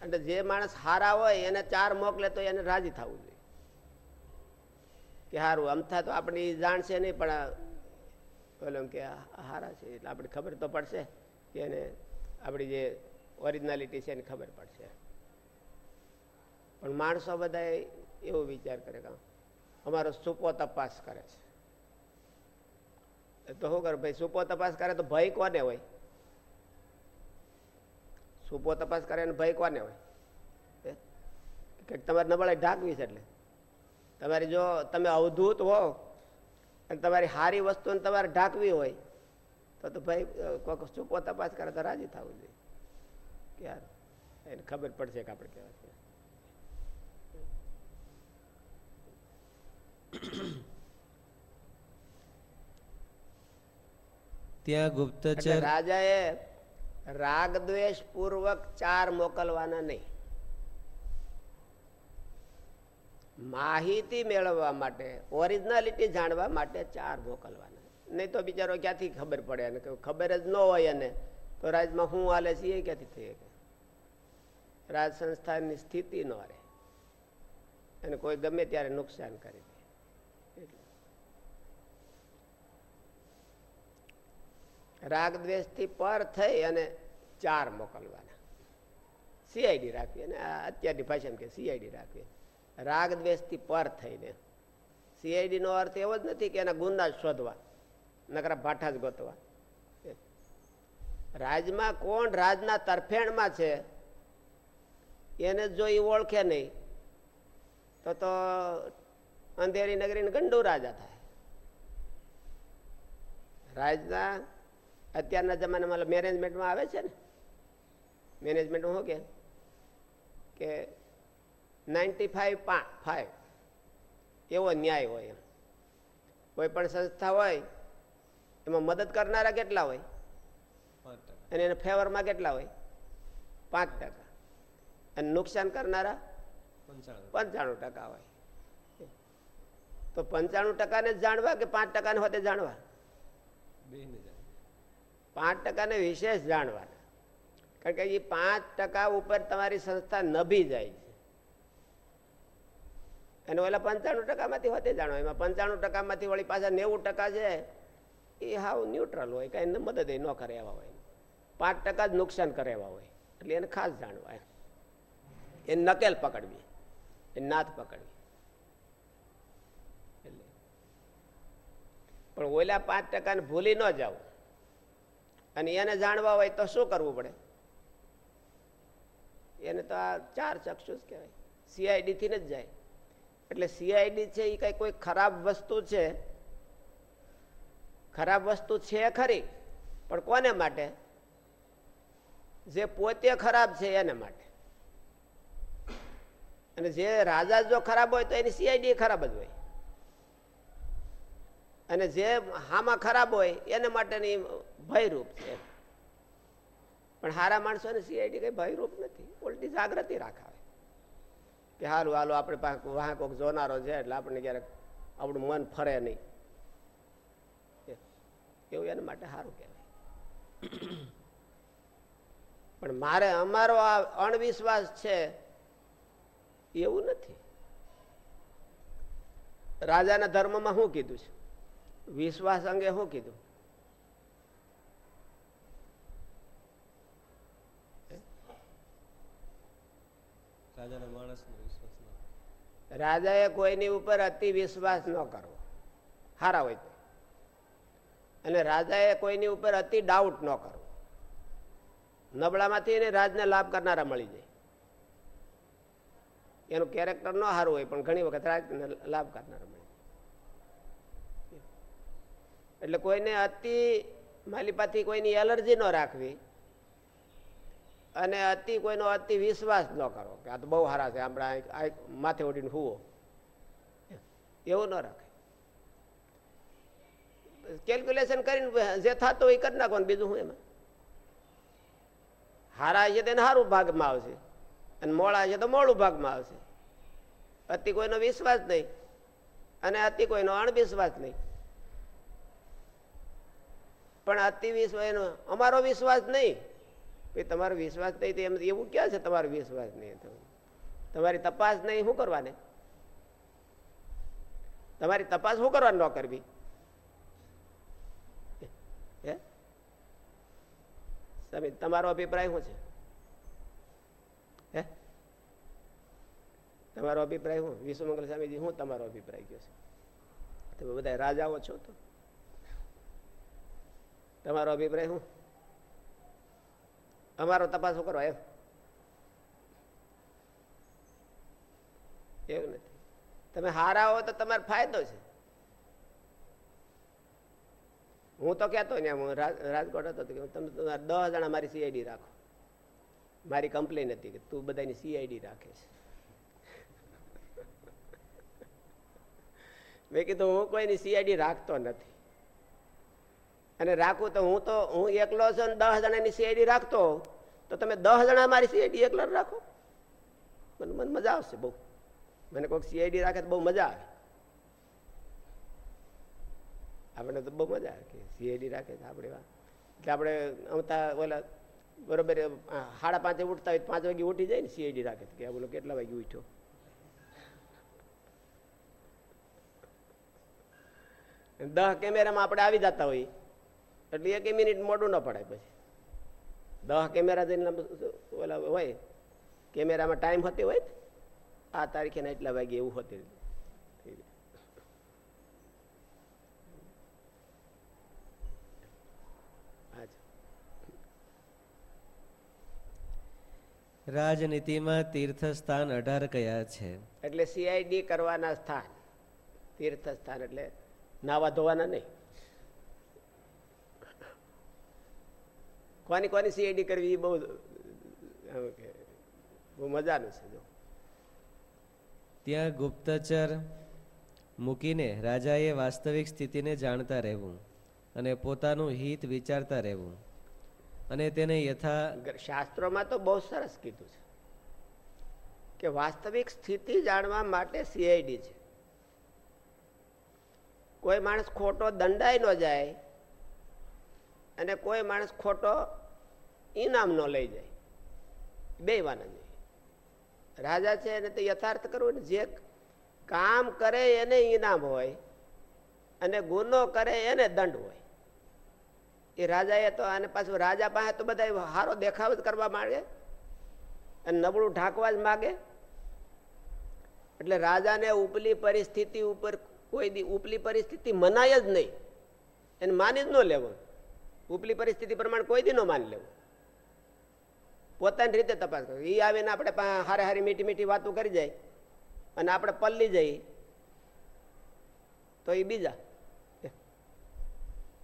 અને જે માણસ હારા હોય એને ચાર મોકલે તો એને રાજી થવું જોઈએ. કે સારું અમથા તો આપણે જાણશે નહીં, પણ આ કે હારા છે, એટલે આપણે ખબર તો પડશે કે એને આપણી જે ઓરિજિનાલિટી છે એની ખબર પડશે. પણ માણસો બધા એવો વિચાર કરે કે અમારો સુપો તપાસ કરે છે. તો શું કરે? ભાઈ, સુપો તપાસ કરે તો ભય કોને હોય? સુપો તપાસ કરે ને ભય કોને હોય? કે તમારે નબળાઈ ઢાંકવી છે એટલે. તમારી જો, તમે અવધૂત હો અને તમારી સારી વસ્તુને તમારે ઢાંકવી હોય, તો તો ભાઈ કોઈક સુપો તપાસ કરે તો રાજી થવું જોઈએ. ક્યારે એને ખબર પડશે કે આપણે કેવા ત્યાં ગુપ્તચર રાજાએ રાગ દ્વેષ પૂર્વક ચાર મોકલવાના નહીં. માહિતી મેળવવા માટે ઓરિજિનાલિટી જાણવા માટે ચાર મોકલવાના. નહીં તો બિચારો ક્યાંથી ખબર પડે કે ખબર જ ન હોય એને. તો રાજમાં શું હાલે છે એ ક્યાંથી થઈ રાજ સંસ્થાની સ્થિતિ ન રહે. અને કોઈ ગમે ત્યારે નુકસાન કરી દે એટલે. રાગ દ્વેષથી પર થઈ અને ચાર મોકલવાના. સીઆઈડી રાખવી અને અત્યારની ભાષામાં કે સીઆઈડી રાખવી. રાગ દ્વેષથી પર થઈને. સીઆઈડી નો અર્થ એવો જ નથી કે એના ગુંદા શોધવા, નકરા ભાઠા જ ગોતવા. રાજમાં કોણ રાજના તરફેણમાં છે, એને જો એ ઓળખે નહીં, તો તો અંધેરી નગરીને ગંડુ રાજા થાય. રાજના અત્યારના જમાનામાં મેનેજમેન્ટમાં આવે છે ને? મેનેજમેન્ટમાં શું કે? કે નાઇન્ટી ફાઈવ ફાઈવ એવો ન્યાય હોય એમ. કોઈ પણ સંસ્થા હોય એમાં મદદ કરનારા કેટલા હોય? અને એને ફેવરમાં કેટલા હોય? પાંચ ટકા. અને નુકસાન કરનારા? પંચાણું. ટકા હોય. તો પંચાણું ટકાને જ જાણવા કે પાંચ ટકાને હોતે જાણવા? પાંચ ટકાને વિશેષ જાણવાના કારણ કે એ પાંચ ટકા ઉપર તમારી સંસ્થા નભી જાય છે. અને ઓલા પંચાણું ટકામાંથી હોતે જાણવા એમાં પંચાણું ટકામાંથી વળી પાછા નેવું ટકા છે, એ હાવ ન્યુટ્રલ હોય, કાંઈ મદદ ન કરે એવા હોય. પાંચ ટકા જ નુકસાન કરે એવા હોય. એટલે એને ખાસ જાણવા એ નકેલ પકડવી. એ નાથ પકડવી. એટલે. પણ ઓલા પાંચ ટકાને ભૂલી ન જાવ અને એને જાણવા હોય તો શું કરવું પડે? એને તો આ ચાર ચક્ષુષ કહેવાય. સીઆઈડીથી ને જ જાય. એટલે સીઆઈડી છે એ કઈ કોઈ ખરાબ વસ્તુ છે? ખરાબ વસ્તુ છે ખરી, પણ કોને માટે? જે પોતે ખરાબ છે એને માટે. અને જે રાજા જો ખરાબ હોય તો એની સીઆઈડી ખરાબ જ હોય. અને જે હામાં ખરાબ હોય, એને માટેની ભયરૂપ છે. પણ હારા માણસોને સીઆઈડી કઈ ભયરૂપ નથી. ઉલટી જાગૃતિ રાખાવે. કે હારું, હાલો, આપણે વાહ કોઈક જોનારો છે, એટલે આપણને ક્યારેક આપણું મન ફરે નહીં. એવું એના માટે સારું કહેવાય. પણ મારે અમારો આ અણવિશ્વાસ છે, એવું નથી. રાજાના ધર્મમાં શું કીધું છે? વિશ્વાસ અંગે શું કીધું? રાજા એ રાજાએ કોઈની ઉપર અતિ વિશ્વાસ ન કરવો. હારા હોય તો. અને રાજાએ કોઈની ઉપર અતિ ડાઉટ ન કરવો. નબળામાંથી એને રાજને લાભ કરનારા મળી જાય. એનું કેરેક્ટર ન સારું હોય પણ ઘણી વખત રાજને લાભ કરનારા મળી જાય એટલે કોઈને અતિ માલિપાથી કોઈની એલર્જી ન રાખવી અને અતિ કોઈનો અતિ વિશ્વાસ ન કરો કે આ તો બહુ સારા છે, આપણે માથે ઓઢીને હુવો. એવું ન રાખે. કેલ્ક્યુલેશન કરીને જે થતું હોય કરી નાખવાનું, બીજું શું એમાં? હારા છે તેને સારું ભાગમાં આવશે. અને મોડા છે તો મોડું ભાગમાં આવશે. અતિ કોઈનો વિશ્વાસ નહીં. અને અતિ કોઈનો અણવિશ્વાસ નહીં. પણ અતિ વિશ્વાસ એનો, અમારો વિશ્વાસ નહીં. તમારો વિશ્વાસ નહીં એમ એવું ક્યાં છે તમારો વિશ્વાસ નહીં? તમારી તપાસ નહીં, શું કરવાને? તમારી તપાસ શું કરવાની ન કરવી? તમે તમારો અભિપ્રાય શું છે? હે? તમારો અભિપ્રાય શું? વિશ્વમંગલ સ્વામીજી, શું તમારો અભિપ્રાય કયો છે? તમે બધા રાજાઓ છો તો? તમારો અભિપ્રાય શું? અમારો તપાસ કરો એમ એવું નથી. તમે હારા હો તો તમારો ફાયદો છે. હું તો કહેતો ને હું રાજકોટ હતો કે તમે તમારા દસ જણા મારી સીઆઈડી રાખો. મારી કમ્પ્લેન હતી કે તું બધાની સીઆઈડી રાખે છે. મેં કીધું હું કોઈની સીઆઈડી રાખતો નથી. અને રાખું તો હું તો, હું એકલો છું ને દસ જણાની સીઆઈડી રાખતો. તો તમે દસ જણા મારી સીઆઈડી એકલા રાખો? મને મને મજા આવશે બહુ. મને કોઈક સીઆઈડી રાખે તો બહુ મજા આવે. આપણે તો બહુ મજા આવે કે સીઆઈડી રાખે છે આપણે. એટલે આપણે અમતા ઓલા બરોબર સાડા પાંચે ઉઠતા હોય પાંચ વાગે ઉઠી જાય ને સીઆઈડી રાખે કે બોલો કેટલા વાગે ઉઠ્યો? દહ કેમેરામાં આપણે આવી જતા હોઈએ એટલે એક મિનિટ મોડું ન પડાય પછી. દહ કેમેરા જઈને ઓલા હોય કેમેરામાં ટાઈમ હોતી હોય આ તારીખે ને એટલા વાગે એવું હોતી. રાજનીતિમાં તીર્થસ્થાન અઢાર કયા છે? એટલે સીઆઈડી કરવાના સ્થાન. તીર્થ સ્થાન એટલે નાવા ધોવાના નહીં. કોની કોની સીઆઈડી કરવી એ બહુ બહુ મજાનું છે જો. ત્યાં ગુપ્તચર મૂકીને રાજાએ વાસ્તવિક સ્થિતિને જાણતા રહેવું અને પોતાનું હિત વિચારતા રહેવું અને તેને યથા શાસ્ત્રોમાં તો બહુ સરસ કીધું છે કે વાસ્તવિક સ્થિતિ જાણવા માટે સીઆઈડી છે. કોઈ માણસ ખોટો દંડાઈ ન જાય અને કોઈ માણસ ખોટો ઇનામ ન લઈ જાય. બે વાના જોઈએ રાજા છે એને તો યથાર્થ કરવું ને જે કામ કરે એને ઇનામ હોય અને ગુનો કરે એને દંડ હોય. એ રાજાએ તો અને પાછું રાજા પાસે તો બધા હારો દેખાવ જ કરવા માંગે અને નબળું ઢાંકવા જ માગે. એટલે રાજાને ઉપલી પરિસ્થિતિ ઉપર કોઈ ઉપલી પરિસ્થિતિ મનાય જ નહીં. એને માની જ ન લેવું ઉપલી પરિસ્થિતિ પ્રમાણે કોઈ દી ન માની લેવું. પોતાની રીતે તપાસ કરો. એ આવીને આપણે હારે હારી મીઠી મીઠી વાતો કરી જાય અને આપણે પલ્લી જઈએ, તો એ બીજા.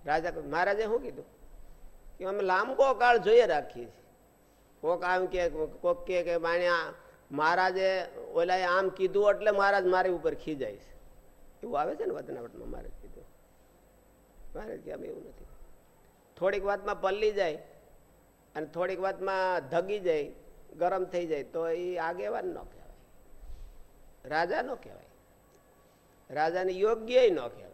રાજા મહારાજે શું કીધું કે અમે લાંબો કાળ જોઈએ રાખીએ છીએ. કોક આમ કે, કોક કે કે માણ્યા મહારાજે ઓલાએ આમ કીધું એટલે મહારાજ મારી ઉપર ખીજાય છે. એવું આવે છે ને વતનાવટમાં મહારાજ કીધું. મહારાજ કે, અમે એવું નથી થોડીક વાતમાં પલ્લી જાય અને થોડીક વાતમાં ધગી જાય, ગરમ થઈ જાય, તો એ આગેવાન ન કહેવાય. રાજા નો કહેવાય. રાજાને યોગ્ય ન કહેવાય.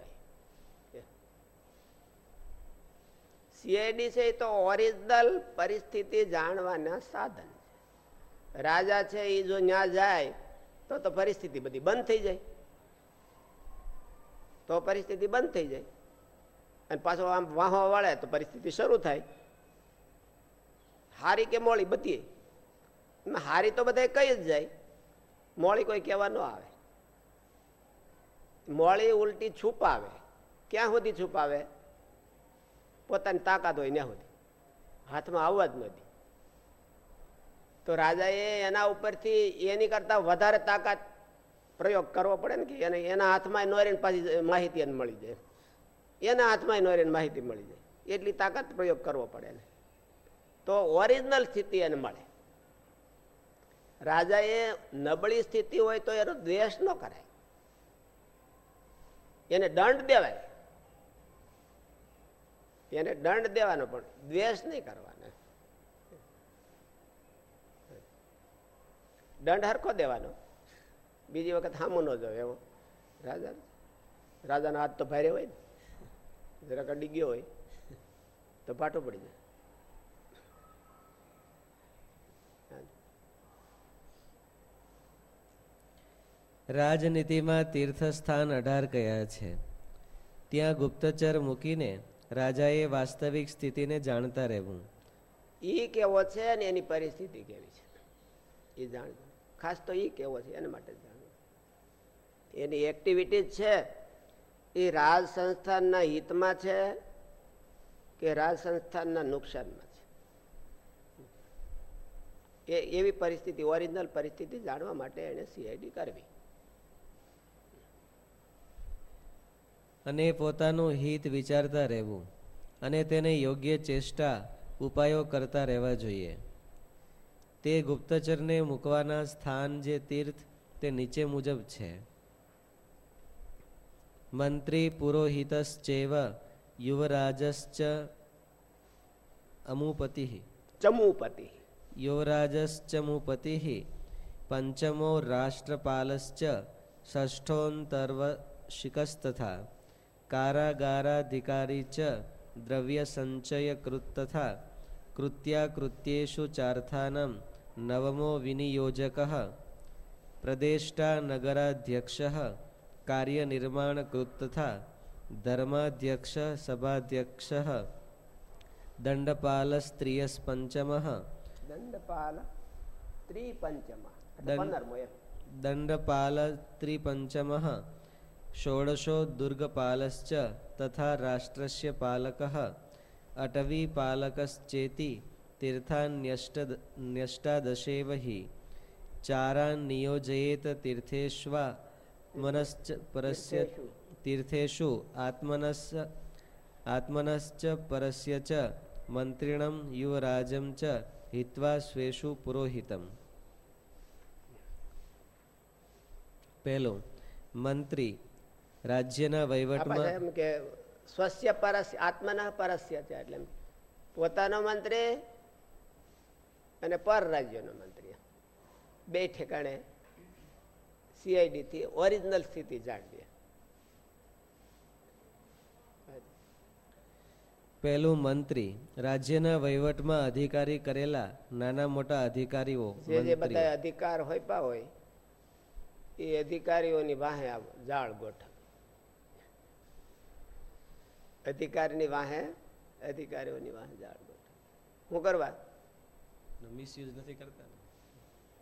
સીઆઈડી છે એ તો ઓરિજિનલ પરિસ્થિતિ જાણવાના સાધન છે. રાજા છે એ જો ન્યા જાય, તો તો પરિસ્થિતિ બધી બંધ થઈ જાય. તો પરિસ્થિતિ બંધ થઈ જાય. અને પાછો આમ વાહો વાળે તો પરિસ્થિતિ શરૂ થાય. હારી કે મોળી બધી. હારી તો બધા કહી જ જાય. મોળી કોઈ કહેવા ન આવે. મોળી ઉલટી છુપાવે. ક્યાં સુધી છુપાવે? પોતાની તાકાત હોય ત્યાં સુધી. હાથમાં આવવા જ નથી તો રાજાએ એના ઉપરથી એની કરતા વધારે તાકાત પ્રયોગ કરવો પડે ને કે એને એના હાથમાં નોરીને પાછી માહિતી એને મળી જાય. એના હાથમાં નોરીને માહિતી મળી જાય. એટલી તાકાત પ્રયોગ કરવો પડે ને તો ઓરિજિનલ સ્થિતિ એને મળે. રાજાએ નબળી સ્થિતિ હોય તો એનો દ્વેષ ન કરાય. એને દંડ દેવાય. એને દંડ દેવાનો પણ દ્વેષ નહીં કરવાનો. દંડ હરખો દેવાનો. બીજી વખત હામો ન જવે એવો. રાજા? રાજાનો હાથ તો ભારે હોય ને. જરાક અડી ગયો હોય તો પાટો પડી જાય. રાજનીતિમાં તીર્થસ્થાન અઢાર કયા છે? ત્યાં ગુપ્તચર મૂકીને રાજાએ વાસ્તવિક સ્થિતિને જાણતા રહેવું. એ કેવો છે અને એની પરિસ્થિતિ કેવી છે? એ જાણ ખાસ તો એ કેવો છે એના માટે જાણવું. એની એક્ટિવિટી છે એ રાજ સંસ્થાનના હિતમાં છે કે રાજ સંસ્થાનના નુકસાનમાં છે? એ એવી પરિસ્થિતિ, ઓરિજિનલ પરિસ્થિતિ જાણવા માટે એને સીઆઈડી કરવી અને પોતાનું હિત વિચારતા રહેવું અને તેને યોગ્ય ચેષ્ટા, ઉપાયો કરતા રહેવા જોઈએ. તે ગુપ્તચરને મૂકવાના સ્થાન જે તીર્થ તે નીચે મુજબ છે. મંત્રી પુરોહિતશ્ચેવ યુવરાજશ્ચ અમુપતિ ચમુપતિ યુવરાજશ્ચમુપતિ પંચમો રાષ્ટ્રપાલશ્ચ ષષ્ઠોંતર્વશિકસ્તથા કારાગારાધિકારી ચ દ્રવ્યસંચયકૃતથા તથા કૃત્યાકૃત્યેષુ ચાર્થાનમ નવમો વિનિયોજક પ્રદેષ્ટા નગરાધ્યક્ષ કાર્યનિર્માણકૃત તથા ધર્માધ્યક્ષ સભાધ્યક્ષ દંડપાલ સ્ત્રીયસ પંચમ દંડપાલ ત્રિપંચમ દંડપાલ ત્રિપંચમ ષોડશો દુર્ગપાલશ્ચ તથા રાષ્ટ્રસ્ય અટવી અટવીપાલકશ્ચેતિ તીર્થાન્યષ્ટાદશેવ हि ચારાન નિયોજયેત તીર્થેષ્વા મનશ્ચ પરસ્ય તીર્થેષુ આત્મનસ આત્મનશ્ચ પરસ્ય ચ મંત્રિણમ યુવરાજમ ચ હિત્વા સ્વેશુ પુરોહિતમ. પહેલું મંત્રી રાજ્યના વહીવટમાં એમ કે સ્વસ્ય પરસ્ય આત્મના પરસ્ય છે એટલે પોતાનો મંત્રી અને પર રાજ્યનો મંત્રી. બે ઠેકાણે સીઆઈડી થી ઓરિજિનલ સ્થિતિ જાણવી પહેલું મંત્રી રાજ્યના વહીવટમાં અધિકારી કરેલા નાના મોટા અધિકારીઓ જે જે બધા અધિકાર હોય પા હોય એ અધિકારીઓની વાહે જાળ ગોઠવ. અધિકારીની વાહે અધિકારીઓની વાહે જાળ ગોઠવ. શું કરવા? મિસયુઝ નથી કરતા?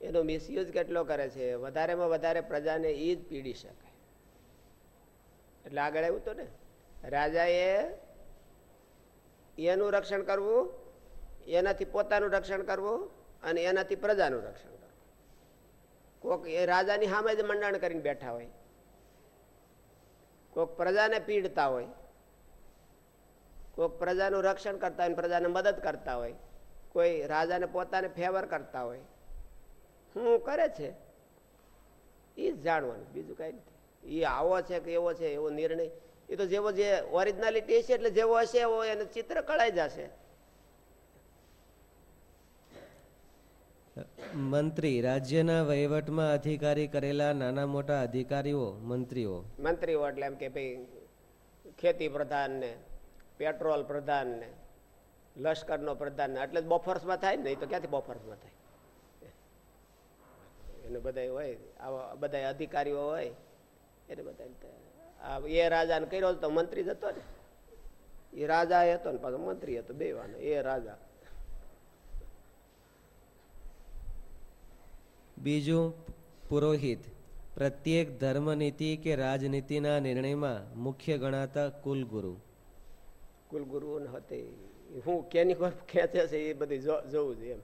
એનો મિસયુઝ કેટલો કરે છે? વધારેમાં વધારે પ્રજાને એ જ પીડી શકે. એટલે આગળ આવ્યું તો ને, રાજાએ એનું રક્ષણ કરવું, એનાથી પોતાનું રક્ષણ કરવું અને એનાથી પ્રજાનું રક્ષણ કરવું. કોક એ રાજાની સામે જ મંડાણ કરીને બેઠા હોય. કોક પ્રજાને પીડતા હોય. કોક પ્રજાનું રક્ષણ કરતા હોય પ્રજાને મદદ કરતા હોય. કોઈ રાજાને પોતાને ફેવર કરતા હોય. શું કરે છે? એ જ જાણવાનું બીજું કઈ નથી. એ આવો છે કે એવો છે એવો નિર્ણય. એ તો જેવો જે ઓરિજિનાલિટી છે એટલે જેવો હશે એવો એને ચિત્ર કળાઈ જશે. મંત્રી રાજ્યના વહીવટમાં અધિકારી કરેલા નાના મોટા અધિકારીઓ મંત્રીઓ. મંત્રીઓ એટલે એમ કે ભાઈ ખેતી પ્રધાન ને પેટ્રોલ પ્રધાન ને લશ્કરનો પ્રધાન એટલે બોફોર્સમાં થાય ને નહીં તો ક્યાંથી બફર્સમાં થાય? એને બધા હોય આવા બધા અધિકારીઓ હોય એને બધા આ એ રાજાને કર્યો તો મંત્રી જ હતો ને. એ રાજા હતો ને પાછો મંત્રી હતો બે વાનો એ રાજા. બીજું પુરોહિત પ્રત્યેક ધર્મનીતિ કે રાજનીતિના નિર્ણયમાં મુખ્ય ગણાતા કુલગુરુ. કુલગુરુ હતે હું કેની ખેંચે છે એ બધી જોવું છે એમ.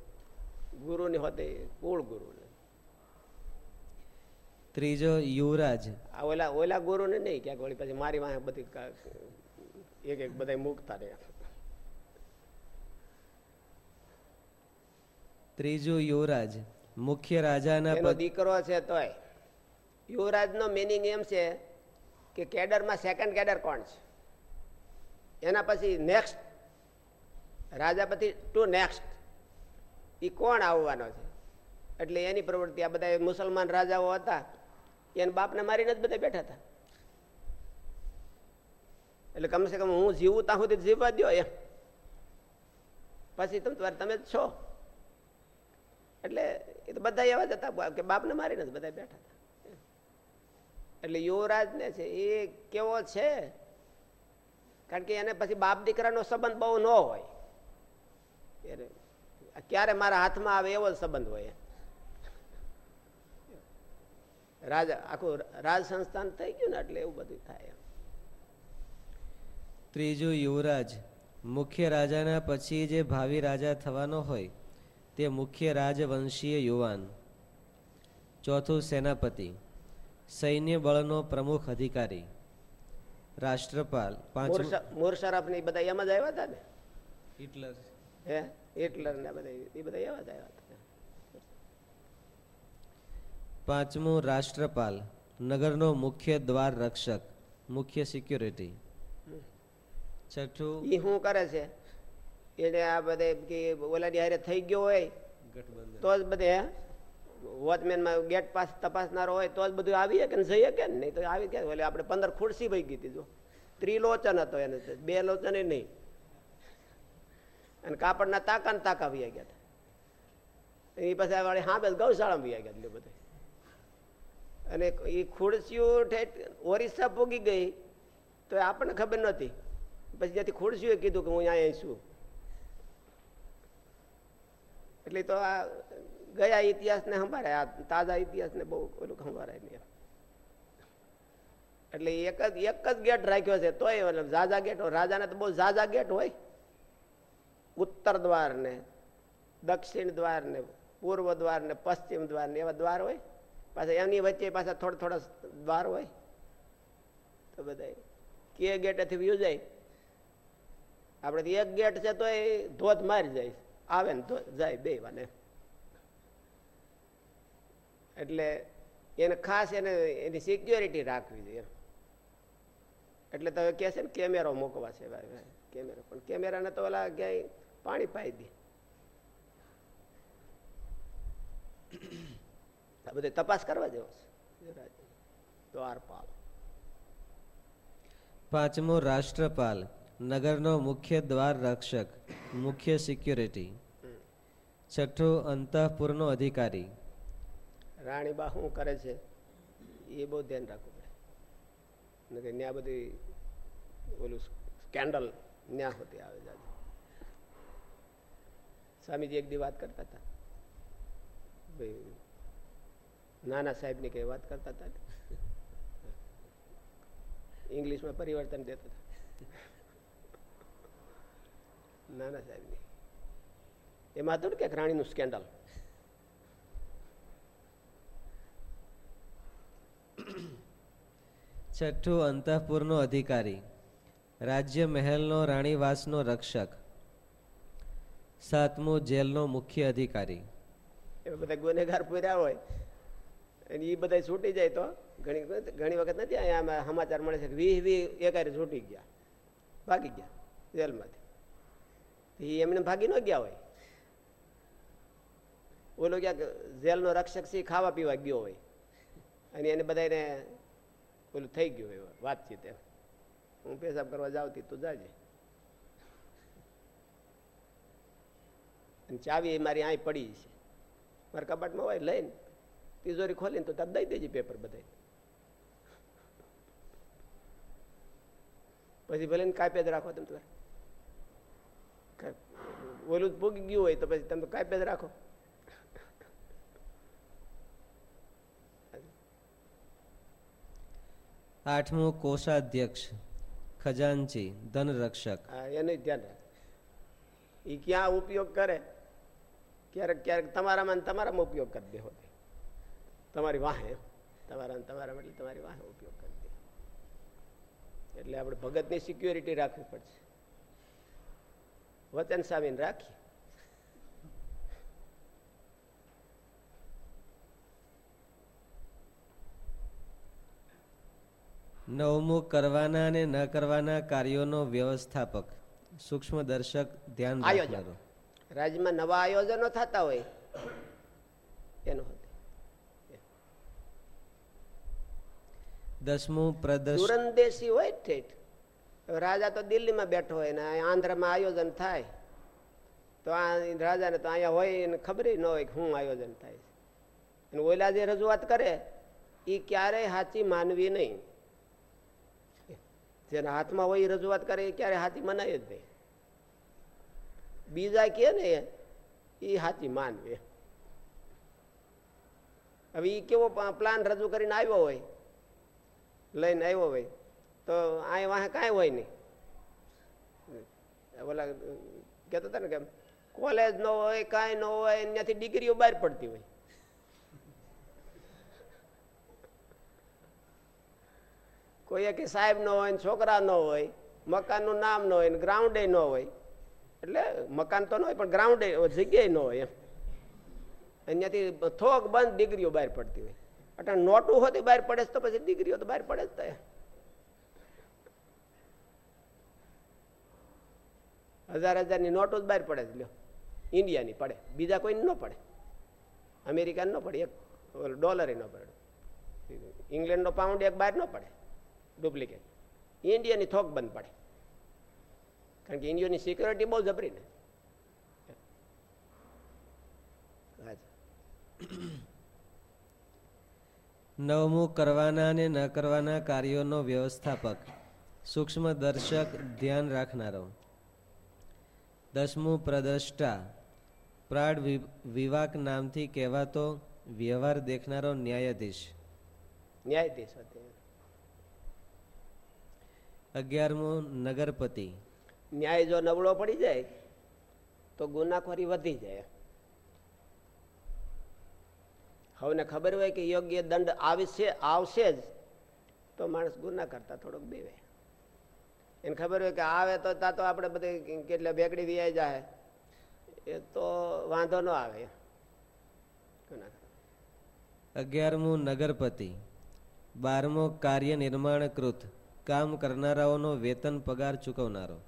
ગુરુની હોતે કુળ ગુરુને ત્રીજો યુવરાજ. આ ઓલા ઓલા ગુરુને નહીં ક્યાંક વળી પછી મારી વાંહે બધી એક એક બધા મૂકતા રહે. ત્રીજું યુવરાજ. મુખ્ય રાજાના એનો દીકરો છે તોય. યુવરાજનો મિનિંગ એમ છે કે કેડરમાં સેકન્ડ કેડર કોણ છે? એના પછી નેક્સ્ટ રાજા પછી ટુ નેક્સ્ટ એ કોણ આવવાનો છે? એટલે એની પ્રવૃત્તિ આ બધા મુસલમાન રાજાઓ હતા. એને બાપને મારીને જ બધા બેઠા હતા. એટલે કમસે કમ હું જીવું ત્યાં સુધી જીવવા દો એમ. પછી તમે તમારે તમે જ છો. એટલે એ તો બધા એવા જ હતા કે બાપને મારીને જ બધા બેઠા હતા. એટલે યુવરાજ ને છે એ કેવો છે? કારણ કે એને પછી બાપ દીકરાનો સંબંધ બહુ ન હોય. ક્યારે મારા હાથમાં આવે એવો જ સંબંધ હોય રાજ આખું રાજ સંસ્થાન થઈ ગયું ને એટલે એવું બધું થાય એમ. ત્રીજું યુવરાજ મુખ્ય રાજાના પછી જે ભાવિ રાજા થવાનો હોય તે મુખ્ય રાજવંશીય યુવાન. ચોથું સેનાપતિ સૈન્ય બળનો પ્રમુખ અધિકારી. રાષ્ટ્રપાલ પાંચમું મુરશરફ ને બધા એમ જ આવ્યા હતા ને? હિટલર. હે? હિટલર ને બધા એ બધા એવા જ આવ્યા હતા પાંચમું રાષ્ટ્રપાલ, નગરનો મુખ્ય દ્વાર રક્ષક, મુખ્ય સિક્યુરિટી છઠ્ઠું? એ શું કરે છે? એને આ બધે કે ઓલાની હારે થઈ ગયો હોય, તો જ બધે વોચમેનમાં ગેટ પાસ તપાસનારો હોય, તો જ બધું આવી શકે ને જઈએ કે નહીં તો આવી ગયા ઓલે આપણે પંદર ખુરશી ભાઈ ગઈ હતી જો. ત્રિલોચન હતો એને બે લોચન એ નહીં. અને કાપડના તાકા ને તાકા વી ગયા હતા. એની પાસે વાળી હા બસ ગૌશાળામાં વી ગયા બધે. અને એ ખુરશીઓ ઠેઠ ઓરિસ્સા પૂગી ગઈ તો આપણને ખબર નહોતી. પછી ત્યાંથી ખુરશીઓએ કીધું કે હું અહીંયા છું. એટલે તો આ ગયા ઇતિહાસને સંભાળાય. આ તાજા ઇતિહાસને બહુ ઓલું સંભાળાય નહીં એટલે એક જ એક જ ગેટ રાખ્યો છે તોય મતલબ ઝાઝા ગેટ હોય. રાજાને તો બહુ ઝાઝા ગેટ હોય. ઉત્તર દ્વાર ને દક્ષિણ દ્વાર ને પૂર્વ દ્વાર ને પશ્ચિમ દ્વાર ને એવા દ્વાર હોય. પાછા એમની વચ્ચે પાછા થોડા થોડા દ્વાર હોય તો બધા કે ગેટેથી વ્યુ જાય. આપણે એક ગેટ છે તો એ ધોધ મારી જાય. આવે ને જાય બે વાને. એટલે એને ખાસ એને એની સિક્યોરિટી રાખવી જોઈએ. એટલે તમે કહે છે ને કેમેરો મૂકવા છે. ભાઈ કેમેરો પણ કેમેરાને તો ઓલા ક્યાંય પાણી પાઈ દે. આ બધે તપાસ કરવા જેવો છે. દ્વારપાલ પાંચમો રાષ્ટ્રપાલ નગરનો મુખ્ય દ્વાર રક્ષક મુખ્ય સિક્યુરિટી છઠ્ઠું અંતઃપુરનો અધિકારી. રાણીબા શું કરે છે? એ બહુ ધ્યાન રાખવું પડે. ને ત્યાં બધી ઓલું સ્કેન્ડલ ન્યા હોતી આવે જાજુ. સ્વામીજી એક દી વાત કરતા હતા. ભાઈ નાના સાહેબની કઈ વાત કરતા હતા? ઇંગ્લિશમાં પરિવર્તન દેતા હતા. નાના સાહેબની. એમાં હતું ને કે રાણીનું સ્કેન્ડલ? છઠ્ઠું અંતઃપુરનો અધિકારી. રાજ્ય મહેલનો રાણીવાસનો રક્ષક. સાતમું જેલનો મુખ્ય અધિકારી. એ બધા ગુનેગાર પૂર્યા હોય. અને એ બધા છૂટી જાય તો ઘણી ઘણી વખત નથી, અહીંયા સમાચાર મળે છે કે વીહ વીહ એકારે છૂટી ગયા, ભાગી ગયા જેલમાંથી. એ એમને ભાગી ન ગયા હોય. ઓલો ક્યાંક જેલનો રક્ષક સી ખાવા પીવા ગયો હોય. અને એને બધાને ઓલું થઈ ગયું હોય વાતચીત એમ. હું પેશાબ કરવા જાવતી તું જાજે. ચાવી મારી અહીં પડી છે. મારા કબાટમાં હોય લઈને તિજોરી ખોલીને તો તાર દઈ દેજે પેપર બધા પછી ભલે ને કાપે જ રાખો તમે તમારે. ઓલું પૂગી ગયું હોય તો પછી તમે કાપે જ રાખો. આઠમો કોષાધ્યક્ષ ખજાનચી ધનરક્ષક. હા એનું ધ્યાન રાખ. એ ક્યાં ઉપયોગ કરે? ક્યારેક ક્યારેક તમારામાં તમારામાં ઉપયોગ કરી દે હોતે. તમારી વાહે તમારા તમારા એટલે તમારી વાહે ઉપયોગ કરી દે. એટલે આપણે ભગતની સિક્યોરિટી રાખવી પડશે. વચન સામીને રાખી. નવમું કરવાના અને ન કરવાના કાર્યોનો વ્યવસ્થાપક. સૂક્ષ્મ દર્શક ધ્યાન. રાખનારો. રાજ્યમાં નવા આયોજનો થતા હોય એનું દસમું પ્રદર્શન દુરંદેશી હોય ઠેઠ. રાજા તો દિલ્હીમાં બેઠો હોય ને આંધ્રમાં આયોજન થાય. તો આ રાજાને તો અહીંયા હોય એને ખબર ન હોય કે શું આયોજન થાય અને ઓલા જે રજૂઆત કરે એ ક્યારેય સાચી માનવી નહીં. જેના હાથમાં હોય એ રજૂઆત કરે એ ક્યારે સાચી મનાય જ નહીં. બીજા કે ને એ સાચી માનવી. હવે એ કેવો પ્લાન રજૂ કરીને આવ્યો હોય. લઈને આવ્યો હોય, તો અહીં વાહે કાંઈ હોય નહીં. ઓલા કહેતા હતા ને કે કોલેજ ન હોય, કાંઈ ન હોય ત્યાંથી ડિગ્રીઓ બહાર પડતી હોય. કોઈ કે સાહેબ ન હોય છોકરા ન હોય, મકાનનું નામ ન હોય ને ગ્રાઉન્ડે ન હોય, એટલે મકાન તો ન હોય, પણ ગ્રાઉન્ડે જગ્યાએ ન હોય એમ. અહીંયાથી થોક બંધ ડિગ્રીઓ બહાર પડતી હોય. અટાણ નોટું હોતી બહાર પડે તો પછી દીકરીઓ તો બહાર પડે જ તો. હજાર હજારની નોટો જ બહાર પડે જ લ્યો. ઇન્ડિયાની પડે. બીજા કોઈને ન પડે. અમેરિકાની ન પડે. એક ડોલરે ન પડે. ઇંગ્લેન્ડનો પાઉન્ડ એક બહાર ન પડે. ડુપ્લિકેટ. ઇન્ડિયાની થોક બંધ પડે. કારણ કે ઇન્ડિયાની સિક્યોરિટી બહુ જબરી ને. હાજી નવમું કરવાના અને ન કરવાના કાર્યોનો વ્યવસ્થાપક. સૂક્ષ્મ દર્શક ધ્યાન રાખનારો. દસમું પ્રદ્રષ્ટા પ્રાડ વિવાક નામથી કહેવાતો વ્યવહાર દેખનારો ન્યાયાધીશ. ન્યાયાધીશ અગિયારમું નગરપતિ. ન્યાય જો નબળો પડી જાય તો ગુનાખોરી વધી જાય. હવને ખબર હોય કે યોગ્ય દંડ આવશે આવશે જ તો માણસ ગુના કરતા થોડોક બીવે. એને ખબર હોય કે આવે તો તા તો આપણે બધે કેટલા બેકડી વિયાઈ જાય એ તો વાંધો ન આવે. અગિયારમું નગરપતિ. બારમો કાર્ય નિર્માણકૃત કામ કરનારાઓનો વેતન પગાર ચૂકવનારો.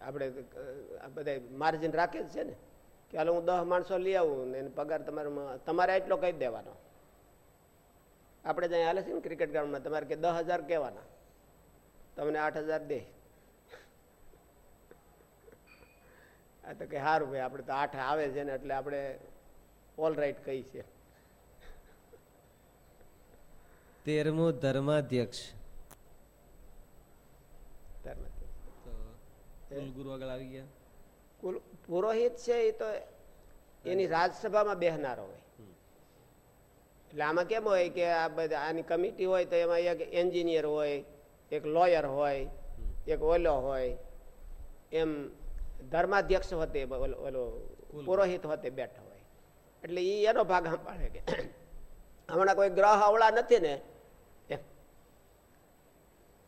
આપણે બધા માર્જિન રાખે જ છે ને? કે હાલો હું દસ માણસો લઈ આવું ને એને પગાર તમારે તમારે એટલો કહી દેવાનો. આપણે જ્યાં હાલે છે ને ક્રિકેટ ગ્રાઉન્ડમાં તમારે કે દસ હજાર કહેવાના. તમને આઠ હજાર દે. આ તો કે સારું ભાઈ આપણે તો આઠ આવે છે ને એટલે આપણે ઓલ રાઈટ કહી છે તેરમો ધર્માધ્યક્ષ. કુલગુરુ આગળ આવી ગયા? કુલ પુરોહિત છે એ તો એની રાજસભામાં બેહનારો હોય. એટલે આમાં કેમ હોય કે આ બધા આની કમિટી હોય તો એમાં એક એન્જિનિયર હોય એક લોયર હોય એક ઓલો હોય એમ ધર્માધ્યક્ષ હોતે ઓલો પુરોહિત હોતે બેઠો હોય. એટલે એ એનો ભાગ સંભાળે કે હમણાં કોઈ ગ્રહ અવળા નથી ને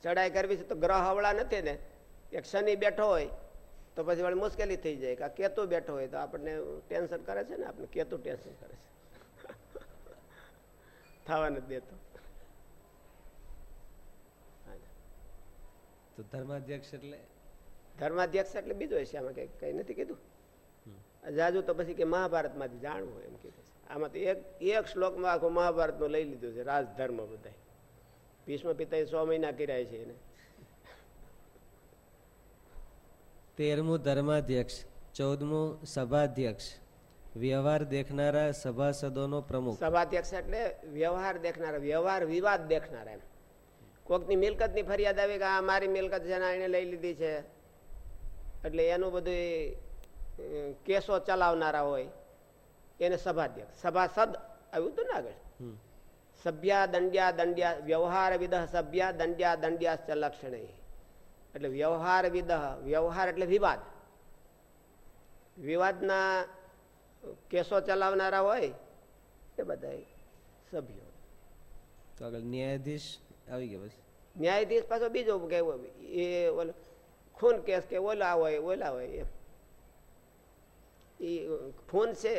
ચડાઈ કરવી છે તો ગ્રહ અવળા નથી ને એક શનિ બેઠો હોય તો પછી વળી મુશ્કેલી થઈ જાય કે આ કેતો બેઠો હોય તો આપણને ટેન્શન કરે છે ને આપણે કેતું ટેન્શન કરે છે. થવા નથી દેતો. તો ધર્માધ્યક્ષ એટલે? ધર્માધ્યક્ષ એટલે બીજો હશે આમાં કઈ કઈ નથી કીધું. જાજુ તો પછી કે મહાભારતમાંથી જાણવું હોય એમ કીધું છે. આમાં તો એક એક શ્લોકમાં આખું મહાભારતનું લઈ લીધું છે રાજધર્મ બધા ભીષ્મ પિતાએ સો મહિના કર્યા છે એને. તેરમું ધર્માધ્યક્ષ ચૌદમું સભાધ્યક્ષ. વ્યવહાર દેખનારા સભાસદોનો પ્રમુખ. સભાધ્યક્ષ એટલે વ્યવહાર દેખનારા વ્યવહાર વિવાદ દેખનારા એમ. કોકની મિલકતની ફરિયાદ આવી કે આ મારી મિલકત છે એને લઈ લીધી છે. એટલે એનું બધું કેસો ચલાવનારા હોય એને સભાધ્યક્ષ. સભાસદ આવ્યું હતું ને આગળ. સભ્યા દંડ્યા દંડ્યા વ્યવહાર વિદ સભ્યા દંડ્યા દંડ્યાશ્ચ લક્ષણે એટલે વ્યવહાર વિદહ વ્યવહાર એટલે વિવાદ. વિવાદના કેસો ચલાવનારા હોય એ બધા સભ્યો. તો આગળ ન્યાયાધીશ આવી ગયા બસ ન્યાયાધીશ પાછો બીજો કે એ ઓલો ખૂન કેસ કે ઓલા હોય ઓલા હોય એ ખૂન છે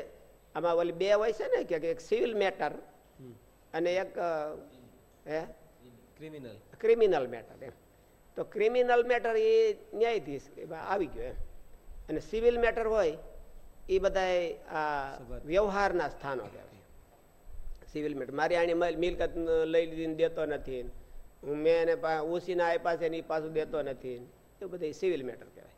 આમાં ઓલી બે હોય છે ને કે એક સિવિલ મેટર અને એક હે? ક્રિમિનલ. ક્રિમિનલ મેટર એમ. તો ક્રિમિનલ મેટર એ ન્યાયાધીશ આવી ગયો એમ. અને સિવિલ મેટર હોય એ બધા આ વ્યવહારના સ્થાનો કહેવાય સિવિલ મેટર મારી આની મિલકત લઈ લીધીને દેતો નથી. હું મેં એને પા- આ પાસે એ પાછું દેતો નથી. એ બધા સિવિલ મેટર કહેવાય.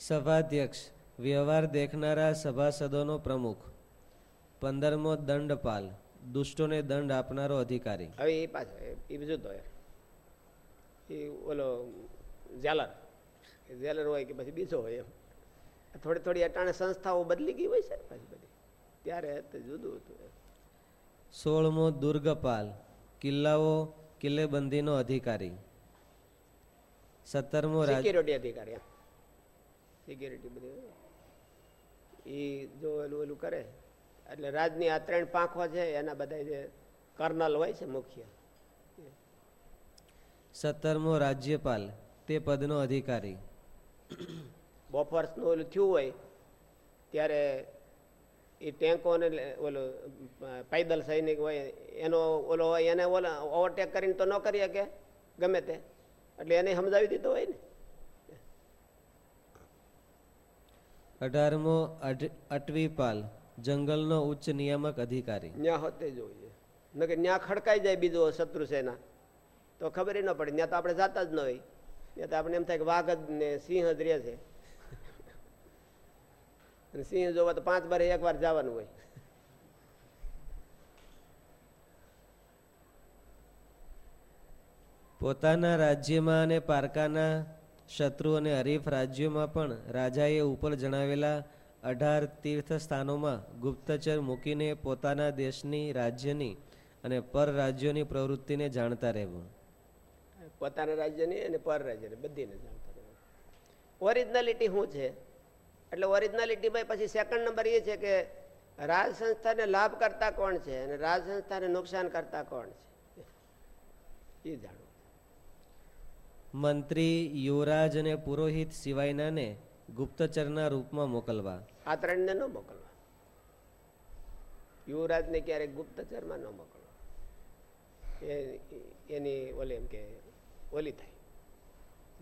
સભાધ્યક્ષ વ્યવહાર દેખનારા સભાસદોનો પ્રમુખ પંદરમો દંડપાલ દુષ્ટોને દંડ આપનારો અધિકારી. હવે એ પાછો એ બીજું તો એમ. એ ઓલો ઝાલર. ઝેલર હોય કે પછી બીજો હોય એમ. થોડી થોડી અટાણે સંસ્થાઓ બદલી ગઈ હોય છે પછી બધી. ત્યારે જુદું હતું સોળમો દુર્ગપાલ કિલ્લાઓ કિલ્લેબંધીનો અધિકારી. સત્તરમો સિક્યુરિટી અધિકારી સિક્યોરિટી બધી એ જો ઓલું ઓલું કરે એટલે રાજની આ ત્રણ પાંખો છે એના બધા જે કર્નલ હોય છે મુખ્ય. સત્તરમો રાજ્યપાલ તે પદનો અધિકારી. બોફર્સનું ઓલું થયું હોય ત્યારે એ ટેન્કોને ઓલો પૈદલ સૈનિક હોય એનો ઓલો હોય એને ઓલા ઓવરટેક કરીને તો ન કરી શકે ગમે તે. એટલે એને સમજાવી દીધો હોય ને. અઢારમો અઢ- અટવીપાલ જંગલનો ઉચ્ચ નિયામક અધિકારી. ન્યા હોતે જોઈએ નકર ન્યા ખડકાઈ જાય બીજો શત્રુ સેના. તો ખબર ન પડે ત્યાં તો આપણે જાતા જ ન હોય. ત્યાં તો આપણે એમ થાય કે વાઘ જ ને સિંહ જ રહે છે. સિંહ જોવા તો પાંચ બારે એક વાર જવાનું હોય. પોતાના રાજ્યમાં અને પારકાના શત્રુ અને હરીફ રાજ્યોમાં પણ રાજાએ ઉપર જણાવેલા અઢાર તીર્થ સ્થાનોમાં ગુપ્તચર મૂકીને પોતાના દેશની, રાજ્યની અને પર રાજ્યોની પ્રવૃત્તિને જાણતા રહેવું. પોતાના રાજ્યની અને પર રાજ્યની બધીને જાણતા રહેવાનું ઓરિજિનાલિટી શું છે? એટલે ઓરિજિનાલિટીમાં પછી સેકન્ડ નંબર એ છે કે રાજ સંસ્થાને લાભ કરતા કોણ છે અને રાજ સંસ્થાને નુકસાન કરતા કોણ છે? એ જાણવું. મંત્રી યુવરાજ અને પુરોહિત સિવાયનાને ગુપ્તચરના રૂપમાં મોકલવા. આ ત્રણને ન મોકલવા. યુવરાજને ક્યારેક ગુપ્તચરમાં ન મોકલવા. એ- એની ઓલી એમ કે ઓલી થાય.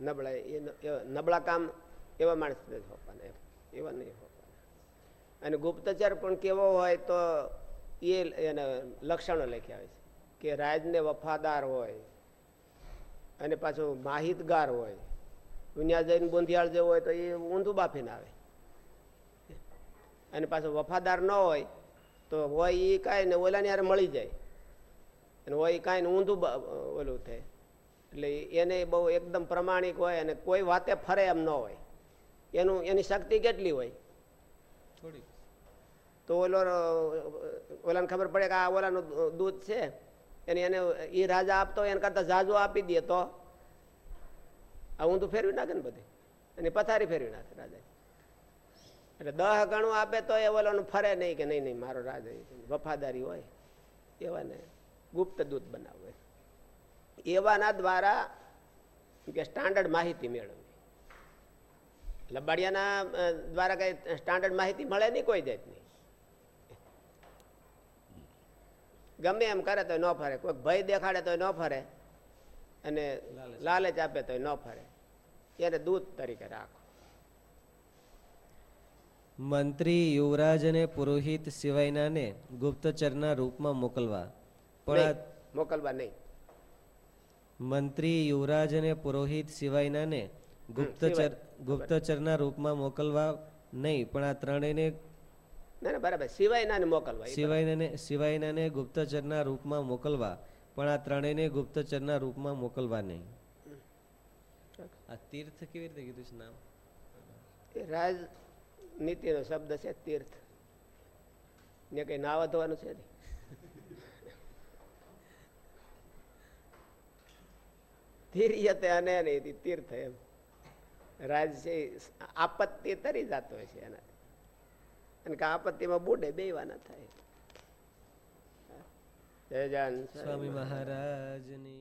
નબળા એ નબળા કામ એવા માણસને જ હોવાના એવા નહીં હોવાના. અને ગુપ્તચર પણ કેવો હોય તો એ એને લક્ષણો લખ્યા હોય છે. કે રાજને વફાદાર હોય, અને પાછું માહિતગાર હોય, દુનિયા જઈને બુંધિયાળ જેવો હોય તો એ ઊંધું બાફીને આવે. અને પાછો વફાદાર ન હોય તો હોય એ કાંઈ ને ઓલાની યારે મળી જાય. અને હોય કાંઈ ને ઊંધું ઓલું થાય. એટલે એને બહુ એકદમ પ્રમાણિક હોય અને કોઈ વાતે ફરે એમ ન હોય. એનું એની શક્તિ કેટલી હોય? થોડી. તો ઓલો ઓલાને ખબર પડે કે આ ઓલાનું દૂધ છે એને એને એ રાજા આપતો એને કરતા જાજુ આપી દે તો. આ ઊંધું ફેરવી નાખે ને બધી. એની પથારી ફેરવી નાખે રાજા એટલે દહ ગણું આપે તો એ ઓલાનું ફરે નહીં કે નહીં નહીં મારો રાજા વફાદારી હોય. એવાને ગુપ્ત દૂધ બનાવે. એવાના દ્વારા કે સ્ટાન્ડર્ડ માહિતી મેળવવી. લબાડિયાના દ્વારા કઈ સ્ટાન્ડર્ડ માહિતી મળે નહીં કોઈ જાતની. ગમે એમ કરે તો ન ફરે. કોઈ ભય દેખાડે તો ન ફરે અને લાલચ. આપે તો ન ફરે. એને દૂત તરીકે રાખો. મંત્રી યુવરાજ અને પુરોહિત સિવાયનાને ગુપ્તચરના રૂપમાં મોકલવા. પણ મોકલવા નહીં. મંત્રી યુવરાજ અને પુરોહિત સિવાયનાને ગુપ્તચર ગુપ્તચરના રૂપમાં મોકલવા નહીં પણ આ ત્રણેયને ના ના બરાબર. સિવાય ના મોકલવા સિવાયનાને સિવાયનાને ગુપ્તચરના રૂપમાં મોકલવા પણ આ ત્રણેયને ગુપ્તચરના રૂપમાં મોકલવા નહીં. આ તીર્થ કેવી રીતે કીધું છે નામ? એ રાજનીતિનો શબ્દ છે તીર્થ. ને કઈ નાવા ધોવાનું છે નહીં. તીર્યતે અને તીર્થ એમ. રાજ છે આપત્તિ તરી જતો હોય છે એનાથી. અને કે આપત્તિમાં બુડે બેવાના થાય. જય જાન સ્વામી મહારાજની